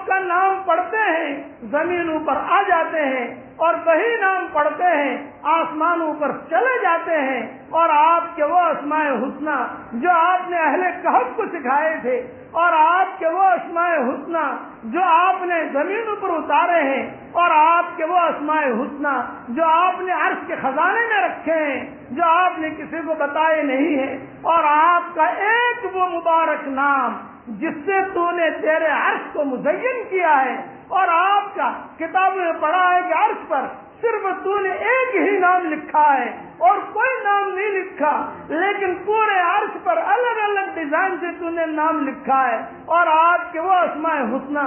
آپ کا نام پڑھتے ہیں، زمینوں پر آ جاتے ہیں اور وہی نام پڑھتے ہیں، آسمانوں پر چلے جاتے ہیں اور آپ کے وہ اسماء حسنہ جو آپ نے اہل کہب کو سکھائے تھے اور آپ کے وہ اسماء حسنہ جو آپ نے زمینوں پر اتارے ہیں اور آپ کے وہ اسماء حسنہ جو آپ نے عرش کے خزانے میں رکھے ہیں، جو آپ نے کسی کو بتائے نہیں ہے اور آپ کا ایک وہ مبارک نام جس سے تو نے تیرے عرش کو مزین کیا ہے اور آپ کا کتاب میں پڑھا ہے کہ عرش پر صرف تو نے ایک ہی نام لکھا ہے اور کوئی نام نہیں لکھا، لیکن پورے عرش پر الگ الگ ڈیزائن سے تو نے نام لکھا ہے اور آپ کے وہ اسماء حسنہ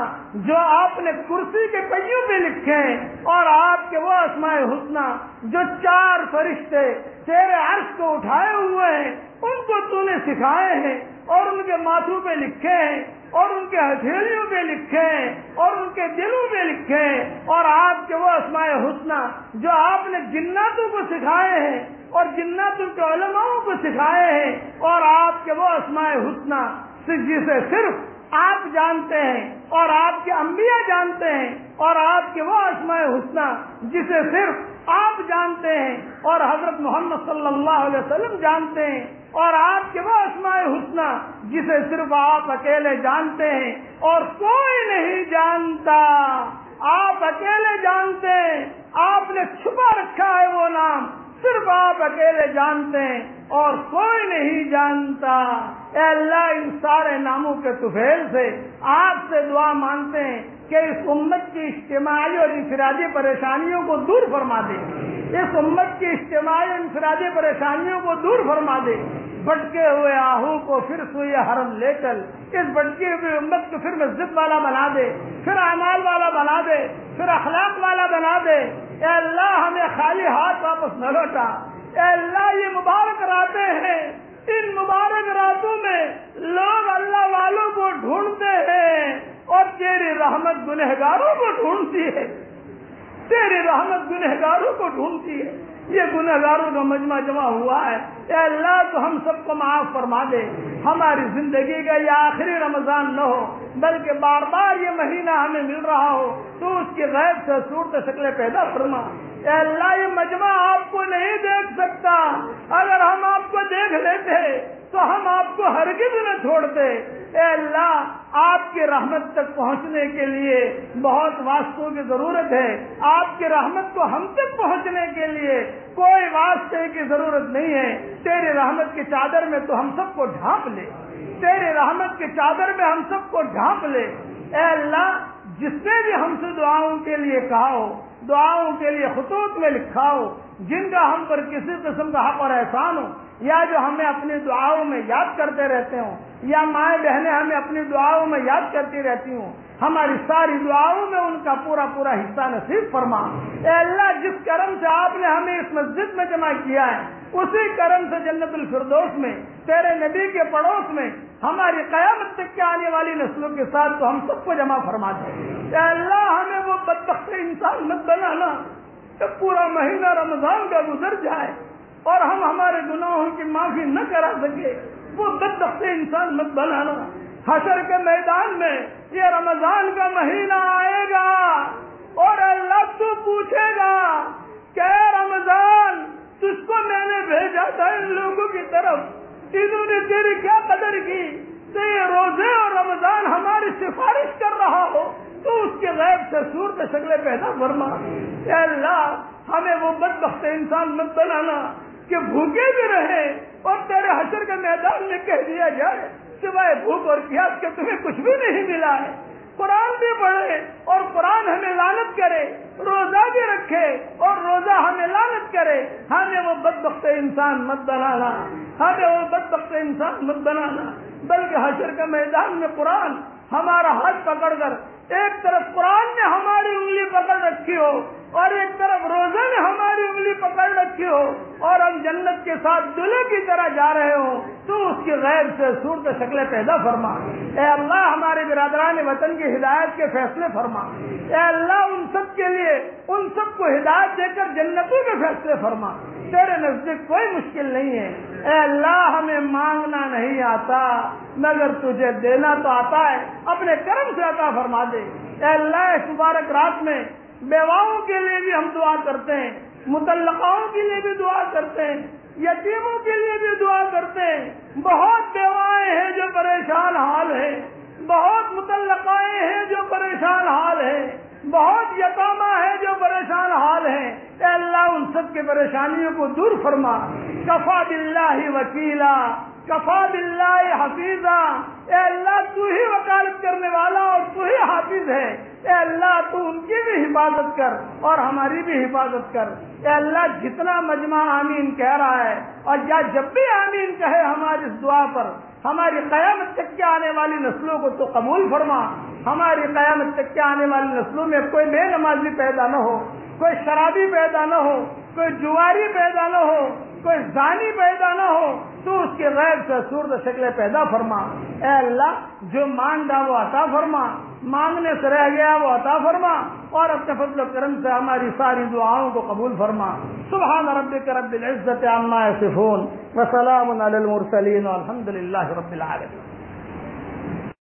جو آپ نے کرسی کے پہیوں پہ لکھے ہیں اور آپ کے وہ اسماء حسنہ جو چار فرشتے تیرے عرش کو اٹھائے ہوئے ہیں، ان کو تو نے سکھائے ہیں۔ اور ان کے ماتھوں پہ لکھے ہیں، اور ان کے ہتھیلیوں پہ لکھے ہیں، اور ان کے دلوں پہ لکھے ہیں۔ اور آپ کے وہ اسماء حسنہ جو آپ نے جناتوں کو سکھائے ہیں، اور جناتوں کے علماؤں کو سکھائے ہیں، اور آپ کے وہ اسماء حسنہ جسے صرف آپ جانتے ہیں اور آپ کے انبیاء جانتے ہیں اور آپ کے وہ اسماء حسنہ جسے صرف آپ جانتے ہیں اور حضرت محمد صلی اللہ علیہ وسلم جانتے ہیں اور آپ کے وہ اسماء حسنہ جسے صرف آپ اکیلے جانتے ہیں اور کوئی نہیں جانتا۔ آپ اکیلے جانتے ہیں۔ آپ نے چھپا رکھا ہے وہ نام۔ صرف آپ اکیلے جانتے ہیں اور کوئی نہیں جانتا۔ اے اللہ ان سارے ناموں کے طفیل سے آپ سے دعا مانتے ہیں۔ کہ اس امت کی اجتماعی اور انفرادی پریشانیوں کو دور فرما دے۔ اس امت کی اجتماعی اور انفرادی پریشانیوں کو دور فرما دے۔ بٹکے ہوئے آہو کو پھر سوئی حرم لے کر، اس بٹکی ہوئی امت کو پھر مسجد والا بنا دے، پھر اعمال والا بنا دے، پھر اخلاق والا بنا دے۔ اے اللہ، ہمیں خالی ہاتھ واپس نہ لوٹا۔ اے اللہ، یہ مبارک راتیں ہیں۔ ان مبارک راتوں میں لوگ اللہ والوں کو ڈھونڈتے ہیں۔ اور تیری رحمت گنہگاروں کو ڈھونڈتی ہے۔ تیری رحمت گنہگاروں کو ڈھونڈتی ہے۔ یہ گنہگاروں کا مجمع جمع ہوا ہے۔ اے اللہ، تو ہم سب کو معاف فرما دے۔ ہماری زندگی کا یہ آخری رمضان نہ ہو، بلکہ بار بار یہ مہینہ ہمیں مل رہا ہو۔ تو اس کی غیب سے صورت شکلیں پیدا فرما۔ اے اللہ، یہ مجمع آپ کو نہیں دیکھ سکتا۔ اگر ہم آپ کو دیکھ لیتے تو ہم آپ کو ہرگز نہ چھوڑتے اے اللہ، آپ کی رحمت تک پہنچنے کے لیے بہت واسطوں کی ضرورت ہے۔ آپ کی رحمت کو ہم تک پہنچنے کے لیے کوئی واسطے کی ضرورت نہیں ہے۔ تیری رحمت کی چادر میں تو ہم سب کو ڈھانپ لے۔ تیری رحمت کی چادر میں ہم سب کو ڈھانپ لے۔ اے اللہ، جس نے بھی ہم سے دعاؤں کے لیے کہا ہو، دعاؤں کے لیے خطوط میں لکھا ہو جن کا ہم پر کسی قسم کا حق اور احسان ہو، یا جو ہمیں اپنی دعاؤں میں یاد کرتے رہتے ہوں، یا مائیں بہنیں ہمیں اپنی دعاؤں میں یاد کرتی رہتی ہوں، ہماری ساری دعاؤں میں ان کا پورا پورا حصہ نصیب فرما۔ اے اللہ، جس کرم سے آپ نے ہمیں اس مسجد میں جمع کیا ہے، اسی کرم سے جنت الفردوس میں، تیرے نبی کے پڑوس میں، ہماری قیامت تک کے آنے والی نسلوں کے ساتھ تو ہم سب کو جمع فرما دے۔ اے اللہ، ہمیں وہ بدبخت انسان مت بنانا۔ کہ پورا مہینہ رمضان کا گزر جائے اور ہم ہمارے گناہوں کی معافی نہ کرا سکے۔ وہ بدبخت انسان مت بنانا۔ حشر کے میدان میں یہ رمضان کا مہینہ آئے گا اور اللہ تو پوچھے گا کہ رمضان، تجھ کو میں نے بھیجا تھا ان لوگوں کی طرف۔ انہوں نے تیری کیا قدر کی؟ تو یہ روزے اور رمضان ہماری سفارش کر رہا ہو۔ تو اس کے غیب سے صورت شکلیں پیدا فرما۔ اے اللہ ہمیں وہ بدبخت انسان مت بنانا کہ بھوکے بھی رہے اور تیرے حشر کے میدان میں کہہ دیا جائے، سوائے بھوک اور پیاس کے تمہیں کچھ بھی نہیں ملا ہے۔ قرآن بھی پڑھے اور قرآن ہمیں لانت کرے، روزہ بھی رکھے اور روزہ ہمیں لانت کرے۔ ہمیں وہ بدبخت انسان مت بنانا، ہمیں وہ بدبخت انسان مت بنانا۔ بلکہ حشر کے میدان میں قرآن ہمارا ہاتھ پکڑ کر، ایک طرف قرآن نے ہماری انگلی پکڑ رکھی ہو اور ایک طرف روزے نے ہماری انگلی پکڑ رکھی ہو اور ہم جنت کے ساتھ دلہے کی طرح جا رہے ہوں تو اس کی غیر سے صورت شکلیں پیدا فرما۔ اے اللہ، ہمارے برادران وطن کی ہدایت کے فیصلے فرما۔ اے اللہ، ان سب کے لیے، ان سب کو ہدایت دے کر جنتوں کے فیصلے فرما۔ تیرے نزدیک کوئی مشکل نہیں ہے۔ اے اللہ، ہمیں مانگنا نہیں آتا، مگر تجھے دینا تو آتا ہے، اپنے کرم سے عطا فرما دے۔ اے اللہ، اس مبارک رات میں بیواؤں کے لیے بھی ہم دعا کرتے ہیں، متعلقاؤں کے لیے بھی دعا کرتے ہیں، یتیموں کے لیے بھی دعا کرتے ہیں۔ بہت بیوائیں ہیں جو پریشان حال ہیں، بہت متعلقائیں ہیں جو پریشان حال ہیں، بہت یتامہ ہے جو پریشان حال ہیں۔ اے اللہ ان سب کی پریشانیوں کو دور فرما۔ کفا بلّہ وکیلا۔ کفا بلّہ حفیظہ اے اللہ، تو ہی وکالت کرنے والا اور تو ہی حافظ ہے۔ اے اللہ، تو ان کی بھی حفاظت کر اور ہماری بھی حفاظت کر۔ اے اللہ، جتنا مجمع آمین کہہ رہا ہے اور یا جب بھی آمین کہے ہماری اس دعا پر، ہماری قیامت تک کے آنے والی نسلوں کو تو قبول فرما۔ ہماری قیامت تک کے آنے والی نسلوں میں کوئی بے نمازی پیدا نہ ہو، کوئی شرابی پیدا نہ ہو۔ کوئی جواری پیدا نہ ہو، کوئی زانی پیدا نہ ہو، تو اس کے غیر سے صورت شکلیں پیدا فرما۔ اے اللہ، جو مانگا وہ عطا فرما۔ مانگنے سے رہ گیا وہ عطا فرما۔ اور اپنے فضل و کرم سے ہماری ساری دعاؤں کو قبول فرما۔ سبحان ربک رب العزت عما یصفون وسلام علی المرسلین والحمد للہ رب العالمین۔